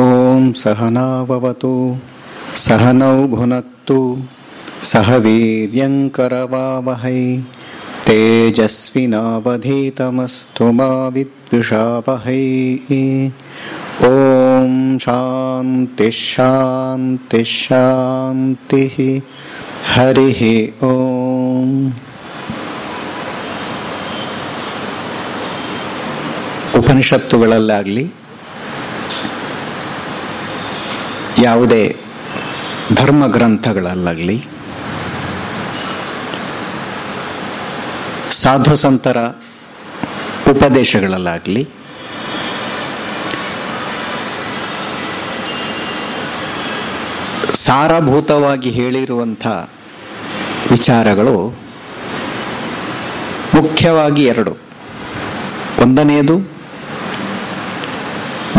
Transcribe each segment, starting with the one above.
ॐ सहनाववतु सहनौ भुनक्तु सह वीर्यङ्करवावहै तेजस्विनावधीतमस्तु मा विद्विषावहै ॐ शान्तिः शान्तिः शान्तिः हरिः ॐ ಉಪನಿಷತ್ತುಗಳಲ್ಲಾಗಲಿ ಯಾವುದೇ ಧರ್ಮ ಗ್ರಂಥಗಳಲ್ಲಾಗಲಿ ಸಾಧು ಸಂತರ ಉಪದೇಶಗಳಲ್ಲಾಗಲಿ, ಸಾರಭೂತವಾಗಿ ಹೇಳಿರುವಂಥ ವಿಚಾರಗಳು ಮುಖ್ಯವಾಗಿ ಎರಡು. ಒಂದನೆಯದು,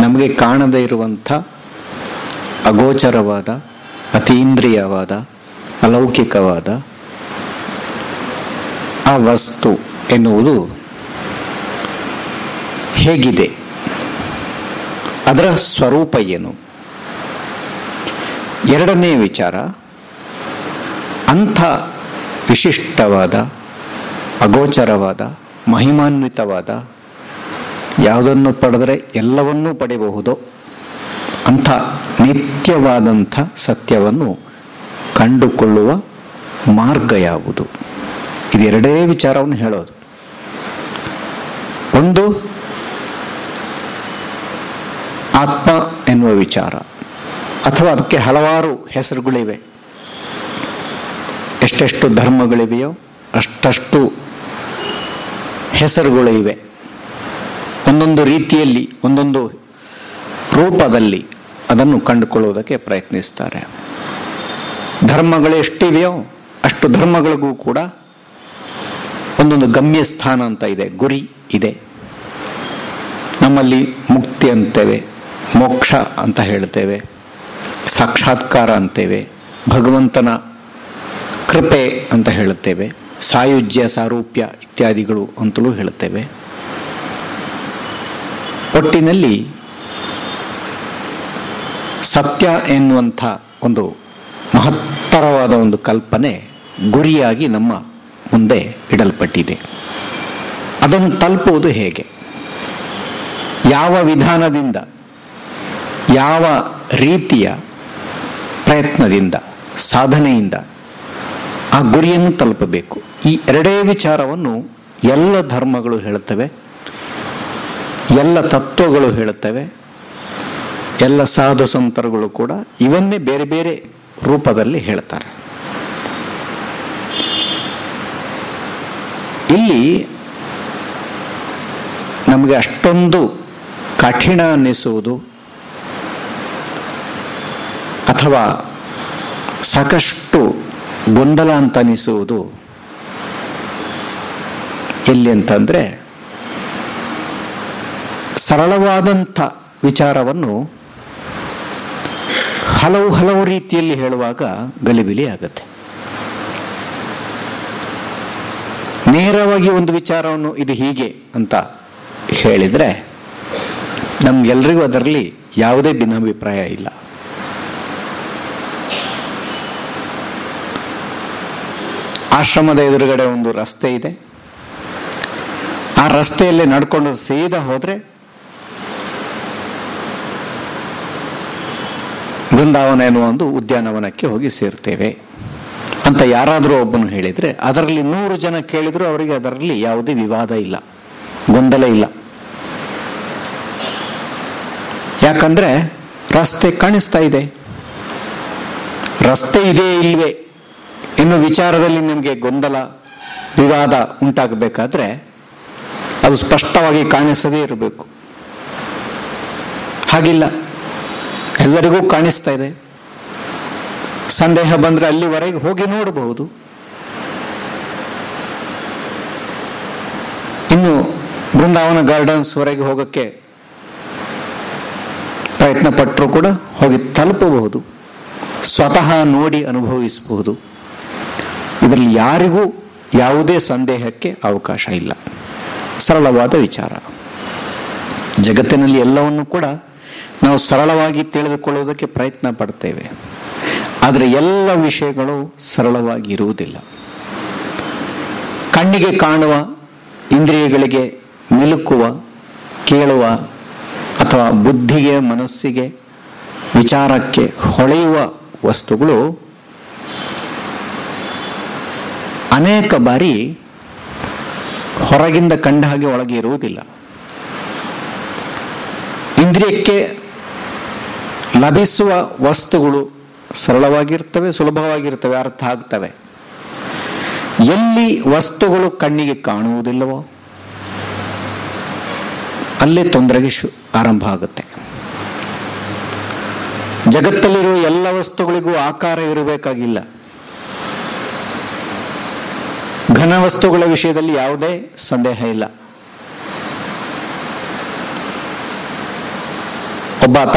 ನಮಗೆ ಕಾಣದೇ ಇರುವಂಥ ಅಗೋಚರವಾದ, ಅತೀಂದ್ರಿಯವಾದ, ಅಲೌಕಿಕವಾದ ಆ ವಸ್ತು ಎನ್ನುವುದು ಹೇಗಿದೆ? ಅದರ ಸ್ವರೂಪ ಏನು? ಎರಡನೇ ವಿಚಾರ, ಅಂಥ ವಿಶಿಷ್ಟವಾದ, ಅಗೋಚರವಾದ, ಮಹಿಮಾನ್ವಿತವಾದ ಯಾವುದನ್ನು ಪಡೆದರೆ ಎಲ್ಲವನ್ನೂ ಪಡೆಯಬಹುದು? ಅಂಥ ನಿತ್ಯವಾದಂಥ ಸತ್ಯವನ್ನು ಕಂಡುಕೊಳ್ಳುವ ಮಾರ್ಗ ಯಾವುದು? ಇದೆರಡೇ ವಿಚಾರವನ್ನು ಹೇಳೋದು. ಒಂದು, ಆತ್ಮ ಎನ್ನುವ ವಿಚಾರ. ಅಥವಾ ಅದಕ್ಕೆ ಹಲವಾರು ಹೆಸರುಗಳಿವೆ. ಎಷ್ಟೆಷ್ಟು ಧರ್ಮಗಳಿವೆಯೋ ಅಷ್ಟಷ್ಟು ಹೆಸರುಗಳು ಇವೆ ಒಂದೊಂದು ರೀತಿಯಲ್ಲಿ, ಒಂದೊಂದು ರೂಪದಲ್ಲಿ ಅದನ್ನು ಕಂಡುಕೊಳ್ಳುವುದಕ್ಕೆ ಪ್ರಯತ್ನಿಸ್ತಾರೆ. ಧರ್ಮಗಳು ಎಷ್ಟಿವೆಯೋ ಅಷ್ಟು ಧರ್ಮಗಳಿಗೂ ಕೂಡ ಒಂದೊಂದು ಗಮ್ಯ ಸ್ಥಾನ ಅಂತ ಇದೆ, ಗುರಿ ಇದೆ. ನಮ್ಮಲ್ಲಿ ಮುಕ್ತಿ ಅಂತೇವೆ, ಮೋಕ್ಷ ಅಂತ ಹೇಳ್ತೇವೆ, ಸಾಕ್ಷಾತ್ಕಾರ ಅಂತೇವೆ, ಭಗವಂತನ ಕೃಪೆ ಅಂತ ಹೇಳುತ್ತೇವೆ ಸಾಯುಜ್ಯ, ಸಾರೂಪ್ಯ ಇತ್ಯಾದಿಗಳು ಅಂತಲೂ ಹೇಳುತ್ತೇವೆ ಒಟ್ಟಿನಲ್ಲಿ ಸತ್ಯ ಎನ್ನುವಂಥ ಒಂದು ಮಹತ್ತರವಾದ ಒಂದು ಕಲ್ಪನೆ ಗುರಿಯಾಗಿ ನಮ್ಮ ಮುಂದೆ ಇಡಲ್ಪಟ್ಟಿದೆ. ಅದನ್ನು ತಲುಪುವುದು ಹೇಗೆ? ಯಾವ ವಿಧಾನದಿಂದ, ಯಾವ ರೀತಿಯ ಪ್ರಯತ್ನದಿಂದ, ಸಾಧನೆಯಿಂದ ಆ ಗುರಿಯನ್ನು ತಲುಪಬೇಕು? ಈ ಎರಡೇ ವಿಚಾರವನ್ನು ಎಲ್ಲ ಧರ್ಮಗಳು ಹೇಳುತ್ತವೆ, ಎಲ್ಲ ತತ್ವಗಳು ಹೇಳುತ್ತವೆ ಎಲ್ಲ ಸಾಧು ಸಂತರುಗಳು ಕೂಡ ಇವನ್ನೇ ಬೇರೆ ಬೇರೆ ರೂಪದಲ್ಲಿ ಹೇಳ್ತಾರೆ. ಇಲ್ಲಿ ನಮಗೆ ಅಷ್ಟೊಂದು ಕಠಿಣ ಅನ್ನಿಸುವುದು ಅಥವಾ ಸಾಕಷ್ಟು ಗೊಂದಲ ಅಂತ ಅನಿಸುವುದು ಎಲ್ಲಿ ಅಂತಂದರೆ ಸರಳವಾದಂಥ ವಿಚಾರವನ್ನು ಹಲವು ಹಲವು ರೀತಿಯಲ್ಲಿ ಹೇಳುವಾಗ ಗಲಿಬಿಲಿ ಆಗುತ್ತೆ. ನೇರವಾಗಿ ಒಂದು ವಿಚಾರವನ್ನು ಇದು ಹೀಗೆ ಅಂತ ಹೇಳಿದರೆ ನಮಗೆಲ್ಲರಿಗೂ ಅದರಲ್ಲಿ ಯಾವುದೇ ಭಿನ್ನಾಭಿಪ್ರಾಯ ಇಲ್ಲ. ಆಶ್ರಮದ ಎದುರುಗಡೆ ಒಂದು ರಸ್ತೆ ಇದೆ. ಆ ರಸ್ತೆಯಲ್ಲಿ ನಡ್ಕೊಂಡು ಸೀದಾ ಹೋದ್ರೆ ಬೃಂದಾವನ ಎನ್ನುವ ಒಂದು ಉದ್ಯಾನವನಕ್ಕೆ ಹೋಗಿ ಸೇರ್ತೇವೆ. ಅಂತ ಯಾರಾದರೂ ಒಬ್ಬನು ಹೇಳಿದರೆ, ಅದರಲ್ಲಿ ನೂರು ಜನ ಕೇಳಿದರೂ ಅವರಿಗೆ ಅದರಲ್ಲಿ ಯಾವುದೇ ವಿವಾದ ಇಲ್ಲ, ಗೊಂದಲ ಇಲ್ಲ. ಯಾಕಂದರೆ ರಸ್ತೆ ಕಾಣಿಸ್ತಾ ಇದೆ. ರಸ್ತೆ ಇದೆ ಇಲ್ವೇ. ಇನ್ನು ವಿಚಾರದಲ್ಲಿ ನಿಮಗೆ ಗೊಂದಲ, ವಿವಾದ ಉಂಟಾಗಬೇಕಾದ್ರೆ ಅದು ಸ್ಪಷ್ಟವಾಗಿ ಕಾಣಿಸದೇ ಇರಬೇಕು. ಹಾಗಿಲ್ಲ. ಎಲ್ಲರಿಗೂ ಕಾಣಿಸ್ತಾ ಇದೆ. ಸಂದೇಹ ಬಂದರೆ ಅಲ್ಲಿವರೆಗೆ ಹೋಗಿ ನೋಡಬಹುದು. ಇನ್ನು ಬೃಂದಾವನ ಗಾರ್ಡನ್ಸ್ವರೆಗೆ ಹೋಗಕ್ಕೆ ಪ್ರಯತ್ನ ಪಟ್ಟರು ಕೂಡ ಹೋಗಿ ತಲುಪಬಹುದು. ಸ್ವತಃ ನೋಡಿ ಅನುಭವಿಸಬಹುದು. ಇದರಲ್ಲಿ ಯಾರಿಗೂ ಯಾವುದೇ ಸಂದೇಹಕ್ಕೆ ಅವಕಾಶ ಇಲ್ಲ. ಸರಳವಾದ ವಿಚಾರ. ಜಗತ್ತಿನಲ್ಲಿ ಎಲ್ಲವನ್ನು ಕೂಡ ನಾವು ಸರಳವಾಗಿ ತಿಳಿದುಕೊಳ್ಳುವುದಕ್ಕೆ ಪ್ರಯತ್ನ ಪಡ್ತೇವೆ. ಆದರೆ ಎಲ್ಲ ವಿಷಯಗಳು ಸರಳವಾಗಿ ಇರುವುದಿಲ್ಲ. ಕಣ್ಣಿಗೆ ಕಾಣುವ, ಇಂದ್ರಿಯಗಳಿಗೆ ಮಿಲುಕುವ, ಕೇಳುವ ಅಥವಾ ಬುದ್ಧಿಗೆ, ಮನಸ್ಸಿಗೆ, ವಿಚಾರಕ್ಕೆ ಹೊಳೆಯುವ ವಸ್ತುಗಳು ಅನೇಕ ಬಾರಿ ಹೊರಗಿಂದ ಕಂಡ ಹಾಗೆ ಒಳಗೆ ಇರುವುದಿಲ್ಲ. ಇಂದ್ರಿಯಕ್ಕೆ ಲಭಿಸುವ ವಸ್ತುಗಳು ಸರಳವಾಗಿರ್ತವೆ, ಸುಲಭವಾಗಿರ್ತವೆ, ಅರ್ಥ ಆಗ್ತವೆ. ಎಲ್ಲಿ ವಸ್ತುಗಳು ಕಣ್ಣಿಗೆ ಕಾಣುವುದಿಲ್ಲವೋ, ಅಲ್ಲೇ ತೊಂದರೆಗೆ ಶು, ಆರಂಭ ಆಗುತ್ತೆ. ಜಗತ್ತಲ್ಲಿರುವ ಎಲ್ಲ ವಸ್ತುಗಳಿಗೂ ಆಕಾರ ಇರಬೇಕಾಗಿಲ್ಲ. ಘನ ವಸ್ತುಗಳ ವಿಷಯದಲ್ಲಿ ಯಾವುದೇ ಸಂದೇಹ ಇಲ್ಲ. ಒಬ್ಬಾತ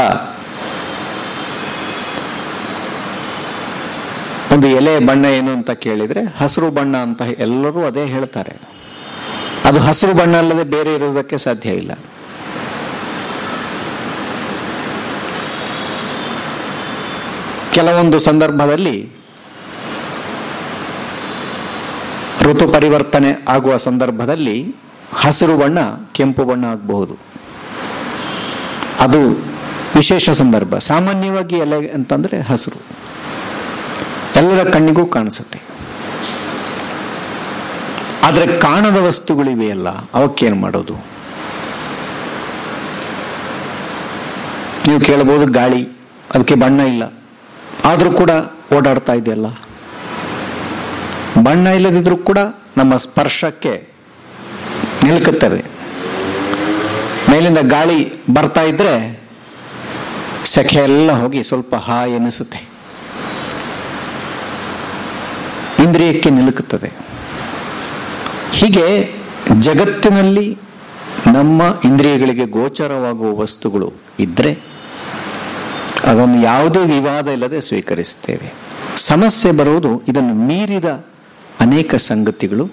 ಒಂದು ಎಲೆ ಬಣ್ಣ ಏನು ಅಂತ ಕೇಳಿದ್ರೆ ಹಸಿರು ಬಣ್ಣ ಅಂತ ಎಲ್ಲರೂ ಅದೇ ಹೇಳ್ತಾರೆ. ಅದು ಹಸಿರು ಬಣ್ಣ ಅಲ್ಲದೆ ಬೇರೆ ಇರುವುದಕ್ಕೆ ಸಾಧ್ಯ ಇಲ್ಲ. ಕೆಲವೊಂದು ಸಂದರ್ಭದಲ್ಲಿ ಋತು ಪರಿವರ್ತನೆ ಆಗುವ ಸಂದರ್ಭದಲ್ಲಿ ಹಸಿರು ಬಣ್ಣ ಕೆಂಪು ಬಣ್ಣ ಆಗಬಹುದು. ಅದು ವಿಶೇಷ ಸಂದರ್ಭ. ಸಾಮಾನ್ಯವಾಗಿ ಎಲೆ ಅಂತಂದ್ರೆ ಹಸಿರು. ಎಲ್ಲರ ಕಣ್ಣಿಗೂ ಕಾಣಿಸುತ್ತೆ. ಆದರೆ ಕಾಣದ ವಸ್ತುಗಳಿವೆಯಲ್ಲ ಅವಕ್ಕೇನು ಮಾಡೋದು? ನೀವು ಕೇಳಬಹುದು ಗಾಳಿ, ಅದಕ್ಕೆ ಬಣ್ಣ ಇಲ್ಲ. ಆದರೂ ಕೂಡ ಓಡಾಡ್ತಾ ಇದೆಯಲ್ಲ? ಬಣ್ಣ ಇಲ್ಲದಿದ್ರೂ ಕೂಡ ನಮ್ಮ ಸ್ಪರ್ಶಕ್ಕೆ ನಿಲ್ಕುತ್ತದೆ. ಮೇಲಿಂದ ಗಾಳಿ ಬರ್ತಾ ಇದ್ರೆ ಸೆಖೆ ಎಲ್ಲ ಹೋಗಿ ಸ್ವಲ್ಪ ಹಾಯ್ ಎನಿಸುತ್ತೆ. ಇಂದ್ರಿಯಕ್ಕೆ ನಿಲುಕುತ್ತದೆ. ಹೀಗೆ ಜಗತ್ತಿನಲ್ಲಿ ನಮ್ಮ ಇಂದ್ರಿಯಗಳಿಗೆ ಗೋಚರವಾಗುವ ವಸ್ತುಗಳು ಇದ್ರೆ ಅದನ್ನು ಯಾವುದೇ ವಿವಾದ ಇಲ್ಲದೆ ಸ್ವೀಕರಿಸ್ತೇವೆ ಸಮಸ್ಯೆ ಬರುವುದು ಇದನ್ನು ಮೀರಿದ ಅನೇಕ ಸಂಗತಿಗಳು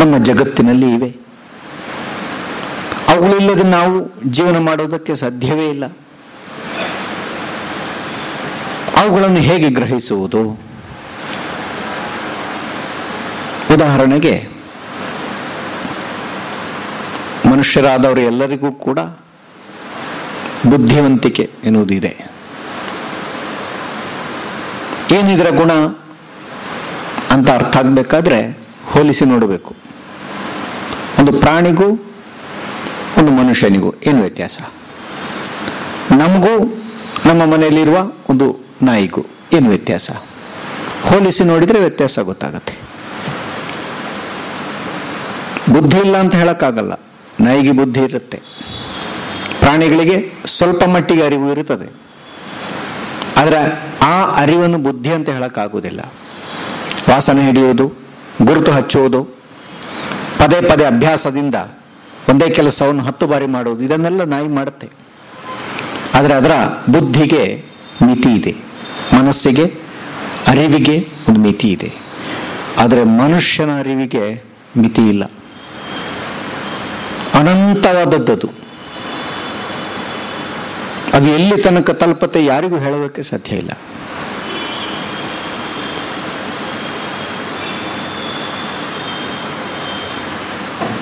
ನಮ್ಮ ಜಗತ್ತಿನಲ್ಲಿ ಇವೆ. ಅವುಗಳಿಲ್ಲದೆ ನಾವು ಜೀವನ ಮಾಡುವುದಕ್ಕೆ ಸಾಧ್ಯವೇ ಇಲ್ಲ. ಅವುಗಳನ್ನು ಹೇಗೆ ಗ್ರಹಿಸುವುದು? ಉದಾಹರಣೆಗೆ, ಮನುಷ್ಯರಾದವರು ಎಲ್ಲರಿಗೂ ಕೂಡ ಬುದ್ಧಿವಂತಿಕೆ ಎನ್ನುವುದಿದೆ. ಏನಿದ್ರ ಗುಣ ಅಂತ ಅರ್ಥ ಆಗಬೇಕಾದ್ರೆ ಹೋಲಿಸಿ ನೋಡಬೇಕು. ಒಂದು ಪ್ರಾಣಿಗೂ ಒಂದು ಮನುಷ್ಯನಿಗೂ ಏನು ವ್ಯತ್ಯಾಸ? ನಮಗೂ ನಮ್ಮ ಮನೆಯಲ್ಲಿರುವ ಒಂದು ನಾಯಿಗೂ ಏನು ವ್ಯತ್ಯಾಸ? ಹೋಲಿಸಿ ನೋಡಿದರೆ ವ್ಯತ್ಯಾಸ ಗೊತ್ತಾಗತ್ತೆ. ಬುದ್ಧಿ ಇಲ್ಲ ಅಂತ ಹೇಳಕ್ಕಾಗಲ್ಲ. ನಾಯಿಗೆ ಬುದ್ಧಿ ಇರುತ್ತೆ. ಪ್ರಾಣಿಗಳಿಗೆ ಸ್ವಲ್ಪ ಮಟ್ಟಿಗೆ ಅರಿವು ಇರುತ್ತದೆ. ಆದರೆ ಆ ಅರಿವನ್ನು ಬುದ್ಧಿ ಅಂತ ಹೇಳಕ್ಕಾಗುವುದಿಲ್ಲ. ವಾಸನೆ ಹಿಡಿಯುವುದು, ಗುರುತು ಹಚ್ಚುವುದು, ಪದೇ ಪದೇ ಅಭ್ಯಾಸದಿಂದ ಒಂದೇ ಕೆಲಸವನ್ನು ಹತ್ತು ಬಾರಿ ಮಾಡುವುದು, ಇದನ್ನೆಲ್ಲ ನಾಯಿ ಮಾಡುತ್ತೆ. ಆದರೆ ಅದರ ಬುದ್ಧಿಗೆ ಮಿತಿ ಇದೆ. ಮನಸ್ಸಿಗೆ, ಅರಿವಿಗೆ ಒಂದು ಮಿತಿ ಇದೆ. ಆದರೆ ಮನುಷ್ಯನ ಅರಿವಿಗೆ ಮಿತಿ ಇಲ್ಲ. ಅನಂತವಾದದ್ದು ಅದು ಎಲ್ಲಿ ತನಕ ತಲುಪತ್ತೆ ಯಾರಿಗೂ ಹೇಳೋದಕ್ಕೆ ಸಾಧ್ಯ ಇಲ್ಲ.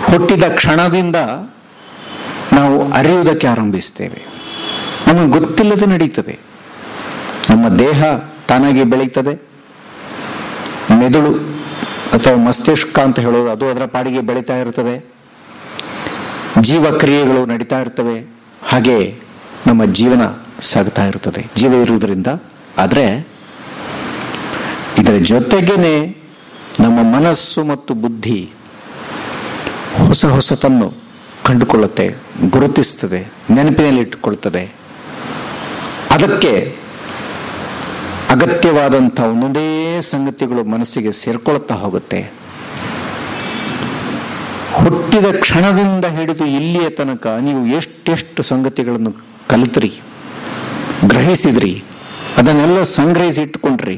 ಹುಟ್ಟಿದ ಕ್ಷಣದಿಂದ ನಾವು ಅರಿಯುವುದಕ್ಕೆ ಆರಂಭಿಸ್ತೇವೆ. ನಮಗೆ ಗೊತ್ತಿಲ್ಲದೆ ನಡೀತದೆ. ನಮ್ಮ ದೇಹ ತಾನಾಗಿ ಬೆಳೀತದೆ. ಮೆದುಳು ಅಥವಾ ಮಸ್ತಿಷ್ಕ ಅಂತ ಹೇಳೋದು ಅದು ಅದರ ಪಾಡಿಗೆ ಬೆಳೀತಾ ಇರ್ತದೆ. ಜೀವಕ್ರಿಯೆಗಳು ನಡೀತಾ ಇರ್ತವೆ. ಹಾಗೆ ನಮ್ಮ ಜೀವನ ಸಾಗ್ತಾ ಇರ್ತದೆ. ಜೀವ ಇರುವುದರಿಂದ. ಆದರೆ ಇದರ ಜೊತೆಗೇನೆ ನಮ್ಮ ಮನಸ್ಸು ಮತ್ತು ಬುದ್ಧಿ ಹೊಸ ಹೊಸತನ್ನು ಕಂಡುಕೊಳ್ಳುತ್ತೆ, ಗುರುತಿಸ್ತದೆ, ನೆನಪಿನಲ್ಲಿ ಇಟ್ಟುಕೊಳ್ತದೆ. ಅದಕ್ಕೆ ಅಗತ್ಯವಾದಂಥ ಒಂದೊಂದೇ ಸಂಗತಿಗಳು ಮನಸ್ಸಿಗೆ ಸೇರ್ಕೊಳ್ತಾ ಹೋಗುತ್ತೆ. ಹುಟ್ಟಿದ ಕ್ಷಣದಿಂದ ಹಿಡಿದು ಇಲ್ಲಿಯ ತನಕ ನೀವು ಎಷ್ಟೆಷ್ಟು ಸಂಗತಿಗಳನ್ನು ಕಲಿತ್ರಿ, ಗ್ರಹಿಸಿದ್ರಿ, ಅದನ್ನೆಲ್ಲ ಸಂಗ್ರಹಿಸಿ ಇಟ್ಟುಕೊಂಡ್ರಿ.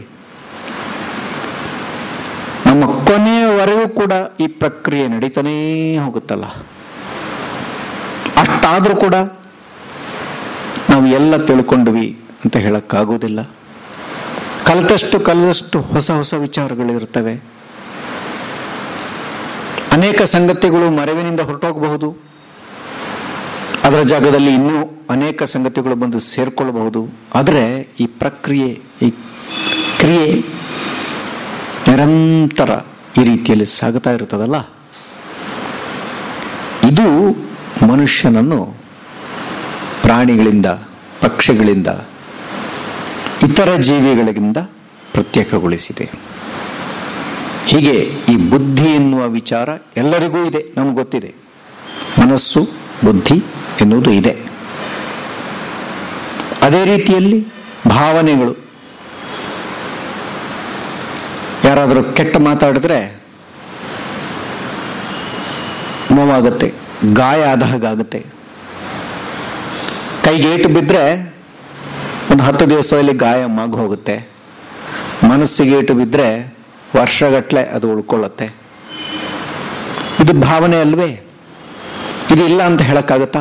ನಮ್ಮ ಕೊನೆಯವರೆಗೂ ಕೂಡ ಈ ಪ್ರಕ್ರಿಯೆ ನಡೀತಾನೇ ಹೋಗುತ್ತಲ್ಲ. ಅಷ್ಟಾದರೂ ಕೂಡ ನಾವು ಎಲ್ಲ ತಿಳ್ಕೊಂಡ್ವಿ ಅಂತ ಹೇಳಕ್ಕಾಗೋದಿಲ್ಲ ಕಲಿತಷ್ಟು ಕಲಿತಷ್ಟು ಹೊಸ ಹೊಸ ವಿಚಾರಗಳು ಇರ್ತವೆ ಅನೇಕ ಸಂಗತಿಗಳು ಮರವಿನಿಂದ ಹೊರಟೋಗಬಹುದು. ಅದರ ಜಾಗದಲ್ಲಿ ಇನ್ನೂ ಅನೇಕ ಸಂಗತಿಗಳು ಬಂದು ಸೇರಿಕೊಳ್ಳಬಹುದು. ಆದರೆ ಈ ಪ್ರಕ್ರಿಯೆ, ಈ ಕ್ರಿಯೆ ನಿರಂತರ ಈ ರೀತಿಯಲ್ಲಿ ಸಾಗುತ್ತಾ ಇರ್ತದಲ್ಲ ಇದು ಮನುಷ್ಯನನ್ನು ಪ್ರಾಣಿಗಳಿಂದ, ಪಕ್ಷಿಗಳಿಂದ, ಇತರ ಜೀವಿಗಳಿಂದ ಪ್ರತ್ಯೇಕಗೊಳಿಸಿದೆ. ಹೀಗೆ ಈ ಬುದ್ಧಿ ಎನ್ನುವ ವಿಚಾರ ಎಲ್ಲರಿಗೂ ಇದೆ, ನಮ್ಗೆ ಗೊತ್ತಿದೆ. ಮನಸ್ಸು, ಬುದ್ಧಿ ಎನ್ನುವುದು ಇದೆ. ಅದೇ ರೀತಿಯಲ್ಲಿ ಭಾವನೆಗಳು. ಯಾರಾದರೂ ಕೆಟ್ಟ ಮಾತಾಡಿದ್ರೆ ನೋವಾಗುತ್ತೆ, ಗಾಯ ಆದ ಹಾಗಾಗುತ್ತೆ. ಕೈಗೇಟು ಬಿದ್ದರೆ ಒಂದು ಹತ್ತು ದಿವಸದಲ್ಲಿ ಗಾಯ ಮಾಗು ಹೋಗುತ್ತೆ ಮನಸ್ಸಿಗೆ ಏಟು ಬಿದ್ದರೆ ವರ್ಷಗಟ್ಟಲೆ ಅದು ಉಳ್ಕೊಳ್ಳುತ್ತೆ. ಇದು ಭಾವನೆ ಅಲ್ವೇ? ಇದು ಇಲ್ಲ ಅಂತ ಹೇಳಕ್ಕಾಗತ್ತಾ?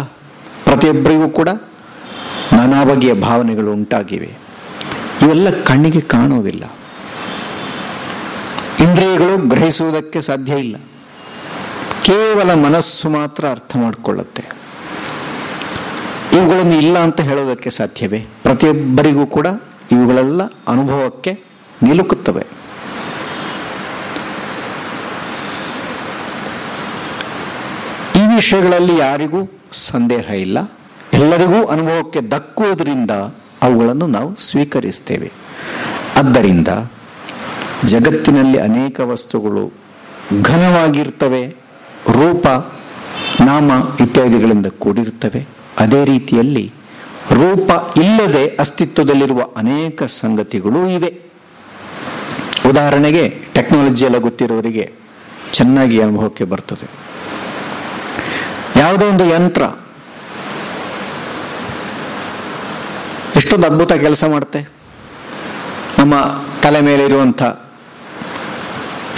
ಪ್ರತಿಯೊಬ್ಬರಿಗೂ ಕೂಡ ನಾನಾ ಬಗೆಯ ಭಾವನೆಗಳು ಉಂಟಾಗಿವೆ. ಇವೆಲ್ಲ ಕಣ್ಣಿಗೆ ಕಾಣೋದಿಲ್ಲ. ಇಂದ್ರಿಯಗಳು ಗ್ರಹಿಸುವುದಕ್ಕೆ ಸಾಧ್ಯ ಇಲ್ಲ. ಕೇವಲ ಮನಸ್ಸು ಮಾತ್ರ ಅರ್ಥ ಮಾಡಿಕೊಳ್ಳುತ್ತೆ. ಇವುಗಳನ್ನು ಇಲ್ಲ ಅಂತ ಹೇಳೋದಕ್ಕೆ ಸಾಧ್ಯವೇ? ಪ್ರತಿಯೊಬ್ಬರಿಗೂ ಕೂಡ ಇವುಗಳೆಲ್ಲ ಅನುಭವಕ್ಕೆ ನಿಲುಕುತ್ತವೆ. ವಿಷಯಗಳಲ್ಲಿ ಯಾರಿಗೂ ಸಂದೇಹ ಇಲ್ಲ. ಎಲ್ಲರಿಗೂ ಅನುಭವಕ್ಕೆ ದಕ್ಕುವುದರಿಂದ ಅವುಗಳನ್ನು ನಾವು ಸ್ವೀಕರಿಸ್ತೇವೆ. ಆದ್ದರಿಂದ ಜಗತ್ತಿನಲ್ಲಿ ಅನೇಕ ವಸ್ತುಗಳು ಘನವಾಗಿರ್ತವೆ. ರೂಪ, ನಾಮ ಇತ್ಯಾದಿಗಳಿಂದ ಕೂಡಿರುತ್ತವೆ. ಅದೇ ರೀತಿಯಲ್ಲಿ ರೂಪ ಇಲ್ಲದೆ ಅಸ್ತಿತ್ವದಲ್ಲಿರುವ ಅನೇಕ ಸಂಗತಿಗಳು ಇವೆ. ಉದಾಹರಣೆಗೆ ಟೆಕ್ನಾಲಜಿ ಎಲ್ಲ ಗೊತ್ತಿರೋರಿಗೆ ಚೆನ್ನಾಗಿ ಅನುಭವಕ್ಕೆ ಬರ್ತದೆ. ಯಾವುದೋ ಒಂದು ಯಂತ್ರ ಎಷ್ಟೊಂದು ಅದ್ಭುತ ಕೆಲಸ ಮಾಡುತ್ತೆ. ನಮ್ಮ ತಲೆ ಮೇಲೆ ಇರುವಂಥ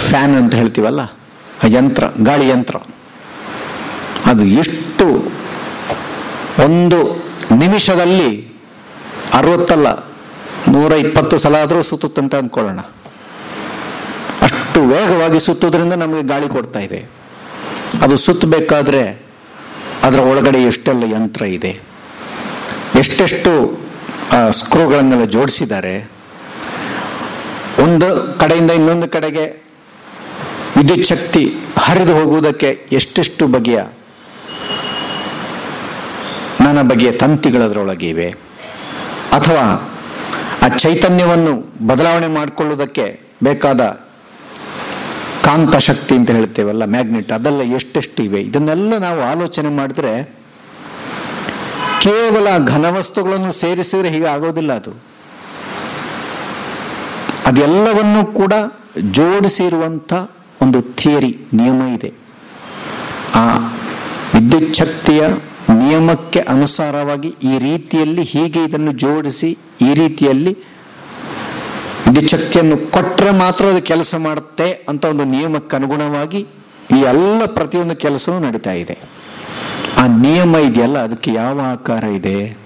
ಫ್ಯಾನ್ ಅಂತ ಹೇಳ್ತೀವಲ್ಲ, ಆ ಯಂತ್ರ, ಗಾಳಿ ಯಂತ್ರ. ಅದು ಎಷ್ಟು ಒಂದು ನಿಮಿಷದಲ್ಲಿ ಅರವತ್ತಲ್ಲ ನೂರ ಇಪ್ಪತ್ತು ಸಲ ಆದರೂ ಸುತ್ತುತ್ತಂತ ಅಂದ್ಕೊಳ್ಳೋಣ. ಅಷ್ಟು ವೇಗವಾಗಿ ಸುತ್ತೋದ್ರಿಂದ ನಮಗೆ ಗಾಳಿ ಕೊಡ್ತಾ ಇದೆ. ಅದು ಸುತ್ತಬೇಕಾದ್ರೆ ಅದರ ಒಳಗಡೆ ಎಷ್ಟೆಲ್ಲ ಯಂತ್ರ ಇದೆ, ಎಷ್ಟೆಷ್ಟು ಸ್ಕ್ರೂಗಳನ್ನೆಲ್ಲ ಜೋಡಿಸಿದ್ದಾರೆ, ಒಂದು ಕಡೆಯಿಂದ ಇನ್ನೊಂದು ಕಡೆಗೆ ವಿದ್ಯುತ್ ಶಕ್ತಿ ಹರಿದು ಹೋಗುವುದಕ್ಕೆ ಎಷ್ಟೆಷ್ಟು ಬಗೆಯ ನಾನಾ ಬಗೆಯ ತಂತಿಗಳು ಅದರೊಳಗೆ ಇವೆ, ಅಥವಾ ಆ ಚೈತನ್ಯವನ್ನು ಬದಲಾವಣೆ ಮಾಡಿಕೊಳ್ಳುವುದಕ್ಕೆ ಬೇಕಾದ ಕಾಂತ ಶಕ್ತಿ ಅಂತ ಹೇಳ್ತೇವಲ್ಲ ಮ್ಯಾಗ್ನೆಟ್ ಅದೆಲ್ಲ ಎಷ್ಟೆಷ್ಟು ಇವೆ ಇದನ್ನೆಲ್ಲ ನಾವು ಆಲೋಚನೆ ಮಾಡಿದ್ರೆ ಕೇವಲ ಘನವಸ್ತುಗಳನ್ನು ಸೇರಿಸಿದ್ರೆ ಹೀಗೆ ಆಗೋದಿಲ್ಲ ಅದು. ಅದೆಲ್ಲವನ್ನು ಕೂಡ ಜೋಡಿಸಿರುವಂಥ ಒಂದು ಥಿಯರಿ, ನಿಯಮ ಇದೆ. ಆ ವಿದ್ಯುತ್ ಶಕ್ತಿಯ ನಿಯಮಕ್ಕೆ ಅನುಸಾರವಾಗಿ ಈ ರೀತಿಯಲ್ಲಿ ಹೀಗೆ ಇದನ್ನು ಜೋಡಿಸಿ, ಈ ರೀತಿಯಲ್ಲಿ ವಿದ್ಯುತ್ ಶಕ್ತಿಯನ್ನು ಕೊಟ್ಟರೆ ಮಾತ್ರ ಅದು ಕೆಲಸ ಮಾಡುತ್ತೆ ಅಂತ ಒಂದು ನಿಯಮಕ್ಕೆ ಅನುಗುಣವಾಗಿ ಈ ಎಲ್ಲ ಪ್ರತಿಯೊಂದು ಕೆಲಸವೂ ನಡೀತಾ ಇದೆ. ಆ ನಿಯಮ ಇದೆಯಲ್ಲ, ಅದಕ್ಕೆ ಯಾವ ಆಕಾರ ಇದೆ?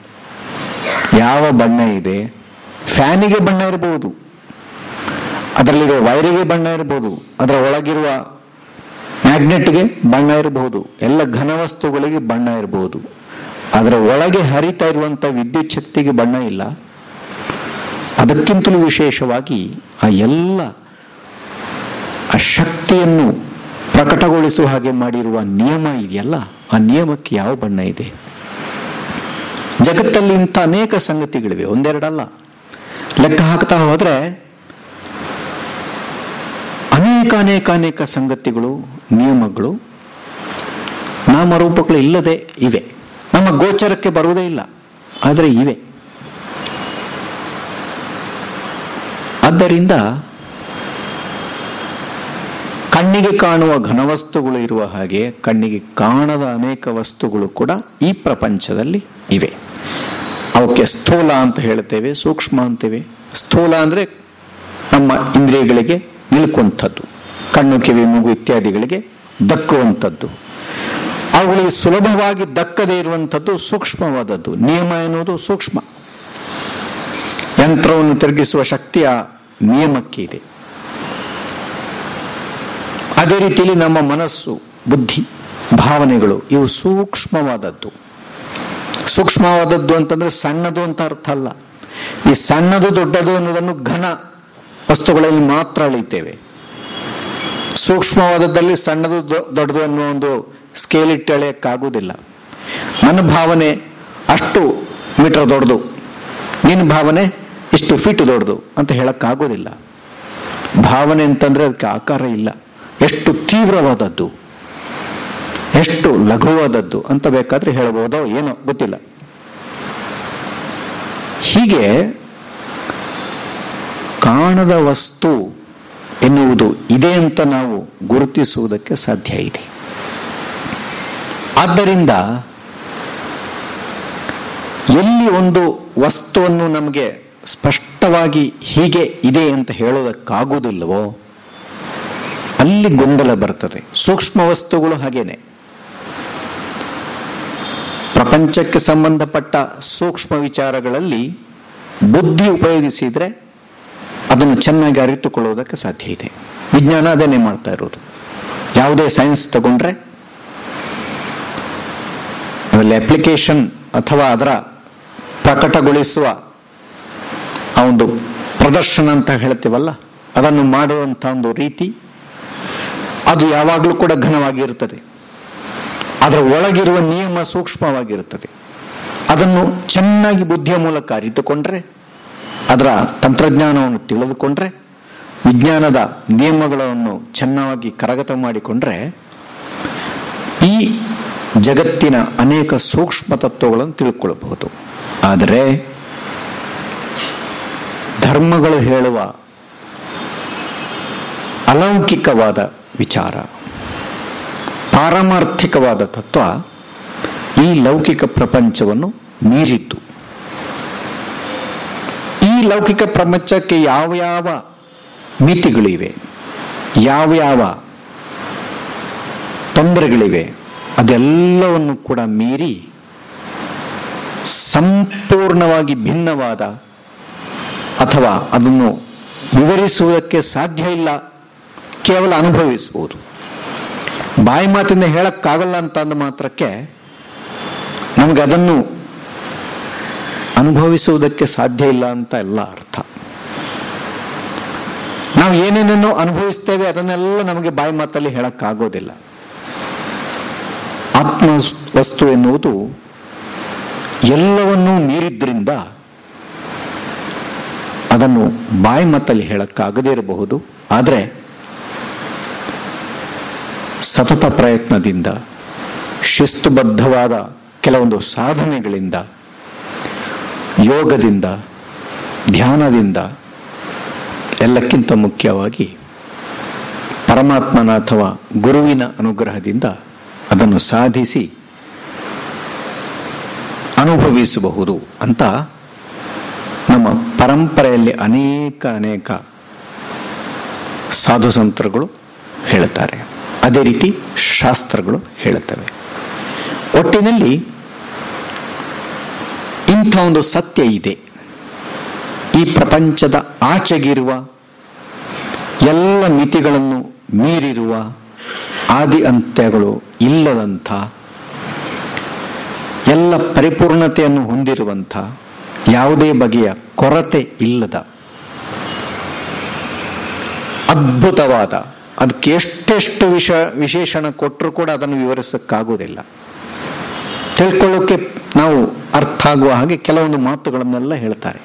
ಯಾವ ಬಣ್ಣ ಇದೆ? ಫ್ಯಾನಿಗೆ ಬಣ್ಣ ಇರಬಹುದು ಅದರಲ್ಲಿರುವ ವೈರಿಗೆ ಬಣ್ಣ ಇರಬಹುದು ಅದರ ಒಳಗಿರುವ ಮ್ಯಾಗ್ನೆಟ್ಗೆ ಬಣ್ಣ ಇರಬಹುದು ಎಲ್ಲ ಘನವಸ್ತುಗಳಿಗೆ ಬಣ್ಣ ಇರಬಹುದು ಅದರ ಒಳಗೆ ಹರಿತಾ ಇರುವಂತ ವಿದ್ಯುತ್ ಶಕ್ತಿಗೆ ಬಣ್ಣ ಇಲ್ಲ. ಅದಕ್ಕಿಂತಲೂ ವಿಶೇಷವಾಗಿ ಆ ಎಲ್ಲ ಆ ಶಕ್ತಿಯನ್ನು ಪ್ರಕಟಗೊಳಿಸುವ ಹಾಗೆ ಮಾಡಿರುವ ನಿಯಮ ಇದೆಯಲ್ಲ? ಆ ನಿಯಮಕ್ಕೆ ಯಾವ ಬಣ್ಣ ಇದೆ? ಜಗತ್ತಲ್ಲಿ ಇಂಥ ಅನೇಕ ಸಂಗತಿಗಳಿವೆ. ಒಂದೆರಡಲ್ಲ. ಲೆಕ್ಕ ಹಾಕ್ತಾ ಹೋದರೆ ಅನೇಕ ಅನೇಕ ಅನೇಕ ಸಂಗತಿಗಳು, ನಿಯಮಗಳು ನಾಮರೂಪಗಳು ಇಲ್ಲದೆ ಇವೆ. ನಮ್ಮ ಗೋಚರಕ್ಕೆ ಬರುವುದೇ ಇಲ್ಲ. ಆದರೆ ಇವೆ. ಆದ್ದರಿಂದ ಕಣ್ಣಿಗೆ ಕಾಣುವ ಘನವಸ್ತುಗಳು ಇರುವ ಹಾಗೆ ಕಣ್ಣಿಗೆ ಕಾಣದ ಅನೇಕ ವಸ್ತುಗಳು ಕೂಡ ಈ ಪ್ರಪಂಚದಲ್ಲಿ ಇವೆ. ಅವಕ್ಕೆ ಸ್ಥೂಲ ಅಂತ ಹೇಳ್ತೇವೆ ಸೂಕ್ಷ್ಮ ಅಂತೇವೆ. ಸ್ಥೂಲ ಅಂದ್ರೆ ನಮ್ಮ ಇಂದ್ರಿಯಗಳಿಗೆ ನಿಲ್ಕುವಂಥದ್ದು, ಕಣ್ಣು, ಕಿವಿ, ಮೂಗು ಇತ್ಯಾದಿಗಳಿಗೆ ದಕ್ಕುವಂಥದ್ದು. ಅವುಗಳಿಗೆ ಸುಲಭವಾಗಿ ದಕ್ಕದೇ ಇರುವಂಥದ್ದು ಸೂಕ್ಷ್ಮವಾದದ್ದು. ನಿಯಮ ಎನ್ನುವುದು ಸೂಕ್ಷ್ಮ. ಯಂತ್ರವನ್ನು ತಿರುಗಿಸುವ ಶಕ್ತಿಯ ನಿಯಮಕ್ಕೆ ಇದೆ ಅದೇ ರೀತಿಯಲ್ಲಿ ನಮ್ಮ ಮನಸ್ಸು, ಬುದ್ಧಿ, ಭಾವನೆಗಳು ಇವು ಸೂಕ್ಷ್ಮವಾದದ್ದು. ಸೂಕ್ಷ್ಮವಾದದ್ದು ಅಂತಂದ್ರೆ ಸಣ್ಣದು ಅಂತ ಅರ್ಥ ಅಲ್ಲ. ಈ ಸಣ್ಣದು ದೊಡ್ಡದು ಅನ್ನೋದನ್ನು ಘನ ವಸ್ತುಗಳಲ್ಲಿ ಮಾತ್ರ ಅಳಿತೇವೆ. ಸೂಕ್ಷ್ಮವಾದದ್ದಲ್ಲಿ ಸಣ್ಣದು ದೊಡ್ಡದು ಅನ್ನೋ ಒಂದು ಸ್ಕೇಲ್ ಇಟ್ಟು ಎಳೆಯಕ್ಕಾಗುವುದಿಲ್ಲ ನನ್ನ ಭಾವನೆ ಅಷ್ಟು ಮೀಟರ್ ದೊಡ್ಡದು. ನಿನ್ನ ಭಾವನೆ ಇಷ್ಟು ಫೀಟ್ ದೊಡ್ಡದು ಅಂತ ಹೇಳೋಕ್ಕಾಗೋದಿಲ್ಲ. ಭಾವನೆ ಅಂತಂದ್ರೆ ಅದಕ್ಕೆ ಆಕಾರ ಇಲ್ಲ. ಎಷ್ಟು ತೀವ್ರವಾದದ್ದು, ಎಷ್ಟು ಲಘುವಾದದ್ದು ಅಂತ ಬೇಕಾದ್ರೆ ಹೇಳಬಹುದೋ ಏನೋ ಗೊತ್ತಿಲ್ಲ. ಹೀಗೆ ಕಾಣದ ವಸ್ತು ಎನ್ನುವುದು ಇದೆ ಅಂತ ನಾವು ಗುರುತಿಸುವುದಕ್ಕೆ ಸಾಧ್ಯ ಇದೆ. ಆದ್ದರಿಂದ ಎಲ್ಲಿ ಒಂದು ವಸ್ತುವನ್ನು ನಮಗೆ ಸ್ಪಷ್ಟವಾಗಿ ಹೀಗೆ ಇದೆ ಅಂತ ಹೇಳೋದಕ್ಕಾಗುವುದಿಲ್ಲವೋ ಅಲ್ಲಿ ಗೊಂದಲ ಬರ್ತದೆ. ಸೂಕ್ಷ್ಮ ವಸ್ತುಗಳು ಹಾಗೇನೆ. ಪ್ರಪಂಚಕ್ಕೆ ಸಂಬಂಧಪಟ್ಟ ಸೂಕ್ಷ್ಮ ವಿಚಾರಗಳಲ್ಲಿ ಬುದ್ಧಿ ಉಪಯೋಗಿಸಿದ್ರೆ ಅದನ್ನು ಚೆನ್ನಾಗಿ ಅರಿತುಕೊಳ್ಳುವುದಕ್ಕೆ ಸಾಧ್ಯ ಇದೆ. ವಿಜ್ಞಾನ ಅದನ್ನೇ ಮಾಡ್ತಾ ಇರೋದು. ಯಾವುದೇ ಸೈನ್ಸ್ ತಗೊಂಡ್ರೆ ಅದರಲ್ಲಿ ಅಪ್ಲಿಕೇಶನ್ ಅಥವಾ ಅದರ ಪ್ರಕಟಗೊಳಿಸುವ ಆ ಒಂದು ಪ್ರದರ್ಶನ ಅಂತ ಹೇಳ್ತೀವಲ್ಲ? ಅದನ್ನು ಮಾಡುವಂಥ ಒಂದು ರೀತಿ ಅದು ಯಾವಾಗಲೂ ಕೂಡ ಘನವಾಗಿರುತ್ತದೆ. ಅದರ ಒಳಗಿರುವ ನಿಯಮ ಸೂಕ್ಷ್ಮವಾಗಿರುತ್ತದೆ. ಅದನ್ನು ಚೆನ್ನಾಗಿ ಬುದ್ಧಿಯ ಮೂಲಕ ಅರಿತುಕೊಂಡ್ರೆ, ಅದರ ತಂತ್ರಜ್ಞಾನವನ್ನು ತಿಳಿದುಕೊಂಡ್ರೆ, ವಿಜ್ಞಾನದ ನಿಯಮಗಳನ್ನು ಚೆನ್ನಾಗಿ ಕರಗತ ಮಾಡಿಕೊಂಡ್ರೆ, ಈ ಜಗತ್ತಿನ ಅನೇಕ ಸೂಕ್ಷ್ಮ ತತ್ವಗಳನ್ನು ತಿಳ್ಕೊಳ್ಳಬಹುದು ಆದರೆ ಧರ್ಮಗಳು ಹೇಳುವ ಅಲೌಕಿಕವಾದ ವಿಚಾರ, ಪಾರಮಾರ್ಥಿಕವಾದ ತತ್ವ ಈ ಲೌಕಿಕ ಪ್ರಪಂಚವನ್ನು ಮೀರಿತು ಈ ಲೌಕಿಕ ಪ್ರಪಂಚಕ್ಕೆ ಯಾವ ಯಾವ ಮಿತಿಗಳಿವೆ ಯಾವ ತೊಂದರೆಗಳಿವೆ, ಅದೆಲ್ಲವನ್ನು ಕೂಡ ಮೀರಿ ಸಂಪೂರ್ಣವಾಗಿ ಭಿನ್ನವಾದ ಅಥವಾ ಅದನ್ನು ವಿವರಿಸುವುದಕ್ಕೆ ಸಾಧ್ಯ ಇಲ್ಲ, ಕೇವಲ ಅನುಭವಿಸಬಹುದು. ಬಾಯಿ ಮಾತಿಂದ ಹೇಳಕ್ಕಾಗಲ್ಲ ಅಂತ ಅಂದ ಮಾತ್ರಕ್ಕೆ ನಮಗೆ ಅದನ್ನು ಅನುಭವಿಸುವುದಕ್ಕೆ ಸಾಧ್ಯ ಇಲ್ಲ ಅಂತ ಎಲ್ಲ ಅರ್ಥ. ನಾವು ಏನೇನನ್ನು ಅನುಭವಿಸ್ತೇವೆ ಅದನ್ನೆಲ್ಲ ನಮಗೆ ಬಾಯಿ ಮಾತಲ್ಲಿ ಹೇಳಕ್ಕಾಗೋದಿಲ್ಲ. ಆತ್ಮ ವಸ್ತು ಎನ್ನುವುದು ಎಲ್ಲವನ್ನೂ ಮೀರಿದ್ರಿಂದ ಅದನ್ನು ಬಾಯಿ ಮತ್ತಲ್ಲಿ ಹೇಳಕ್ಕಾಗದೇ ಇರಬಹುದು, ಆದರೆ ಸತತ ಪ್ರಯತ್ನದಿಂದ, ಶಿಸ್ತುಬದ್ಧವಾದ ಕೆಲವೊಂದು ಸಾಧನೆಗಳಿಂದ, ಯೋಗದಿಂದ, ಧ್ಯಾನದಿಂದ ಎಲ್ಲಕ್ಕಿಂತ ಮುಖ್ಯವಾಗಿ ಪರಮಾತ್ಮನ ಅಥವಾ ಗುರುವಿನ ಅನುಗ್ರಹದಿಂದ ಅದನ್ನು ಸಾಧಿಸಿ ಅನುಭವಿಸಬಹುದು ಅಂತ ನಮ್ಮ ಪರಂಪರೆಯಲ್ಲಿ ಅನೇಕ ಅನೇಕ ಸಾಧು ಸಂತರುಗಳು ಹೇಳುತ್ತಾರೆ. ಅದೇ ರೀತಿ ಶಾಸ್ತ್ರಗಳು ಹೇಳುತ್ತವೆ. ಒಟ್ಟಿನಲ್ಲಿ ಇಂಥ ಒಂದು ಸತ್ಯ ಇದೆ. ಈ ಪ್ರಪಂಚದ ಆಚೆಗಿರುವ ಎಲ್ಲ ಮಿತಿಗಳನ್ನು ಮೀರಿರುವ ಆದಿ ಅಂತ್ಯಗಳು ಇಲ್ಲದಂಥ, ಎಲ್ಲ ಪರಿಪೂರ್ಣತೆಯನ್ನು ಹೊಂದಿರುವಂಥ ಯಾವುದೇ ಬಗೆಯ ಕೊರತೆ ಇಲ್ಲದ, ಅದ್ಭುತವಾದ, ಅದಕ್ಕೆ ಎಷ್ಟೆಷ್ಟು ವಿಷ, ವಿಶೇಷಣ ಕೊಟ್ಟರು ಕೂಡ ಅದನ್ನು ವಿವರಿಸಕ್ಕಾಗುವುದಿಲ್ಲ. ತಿಳ್ಕೊಳ್ಳೋಕೆ ನಾವು ಅರ್ಥ ಆಗುವ ಹಾಗೆ ಕೆಲವೊಂದು ಮಾತುಗಳನ್ನೆಲ್ಲ ಹೇಳ್ತಾರೆ.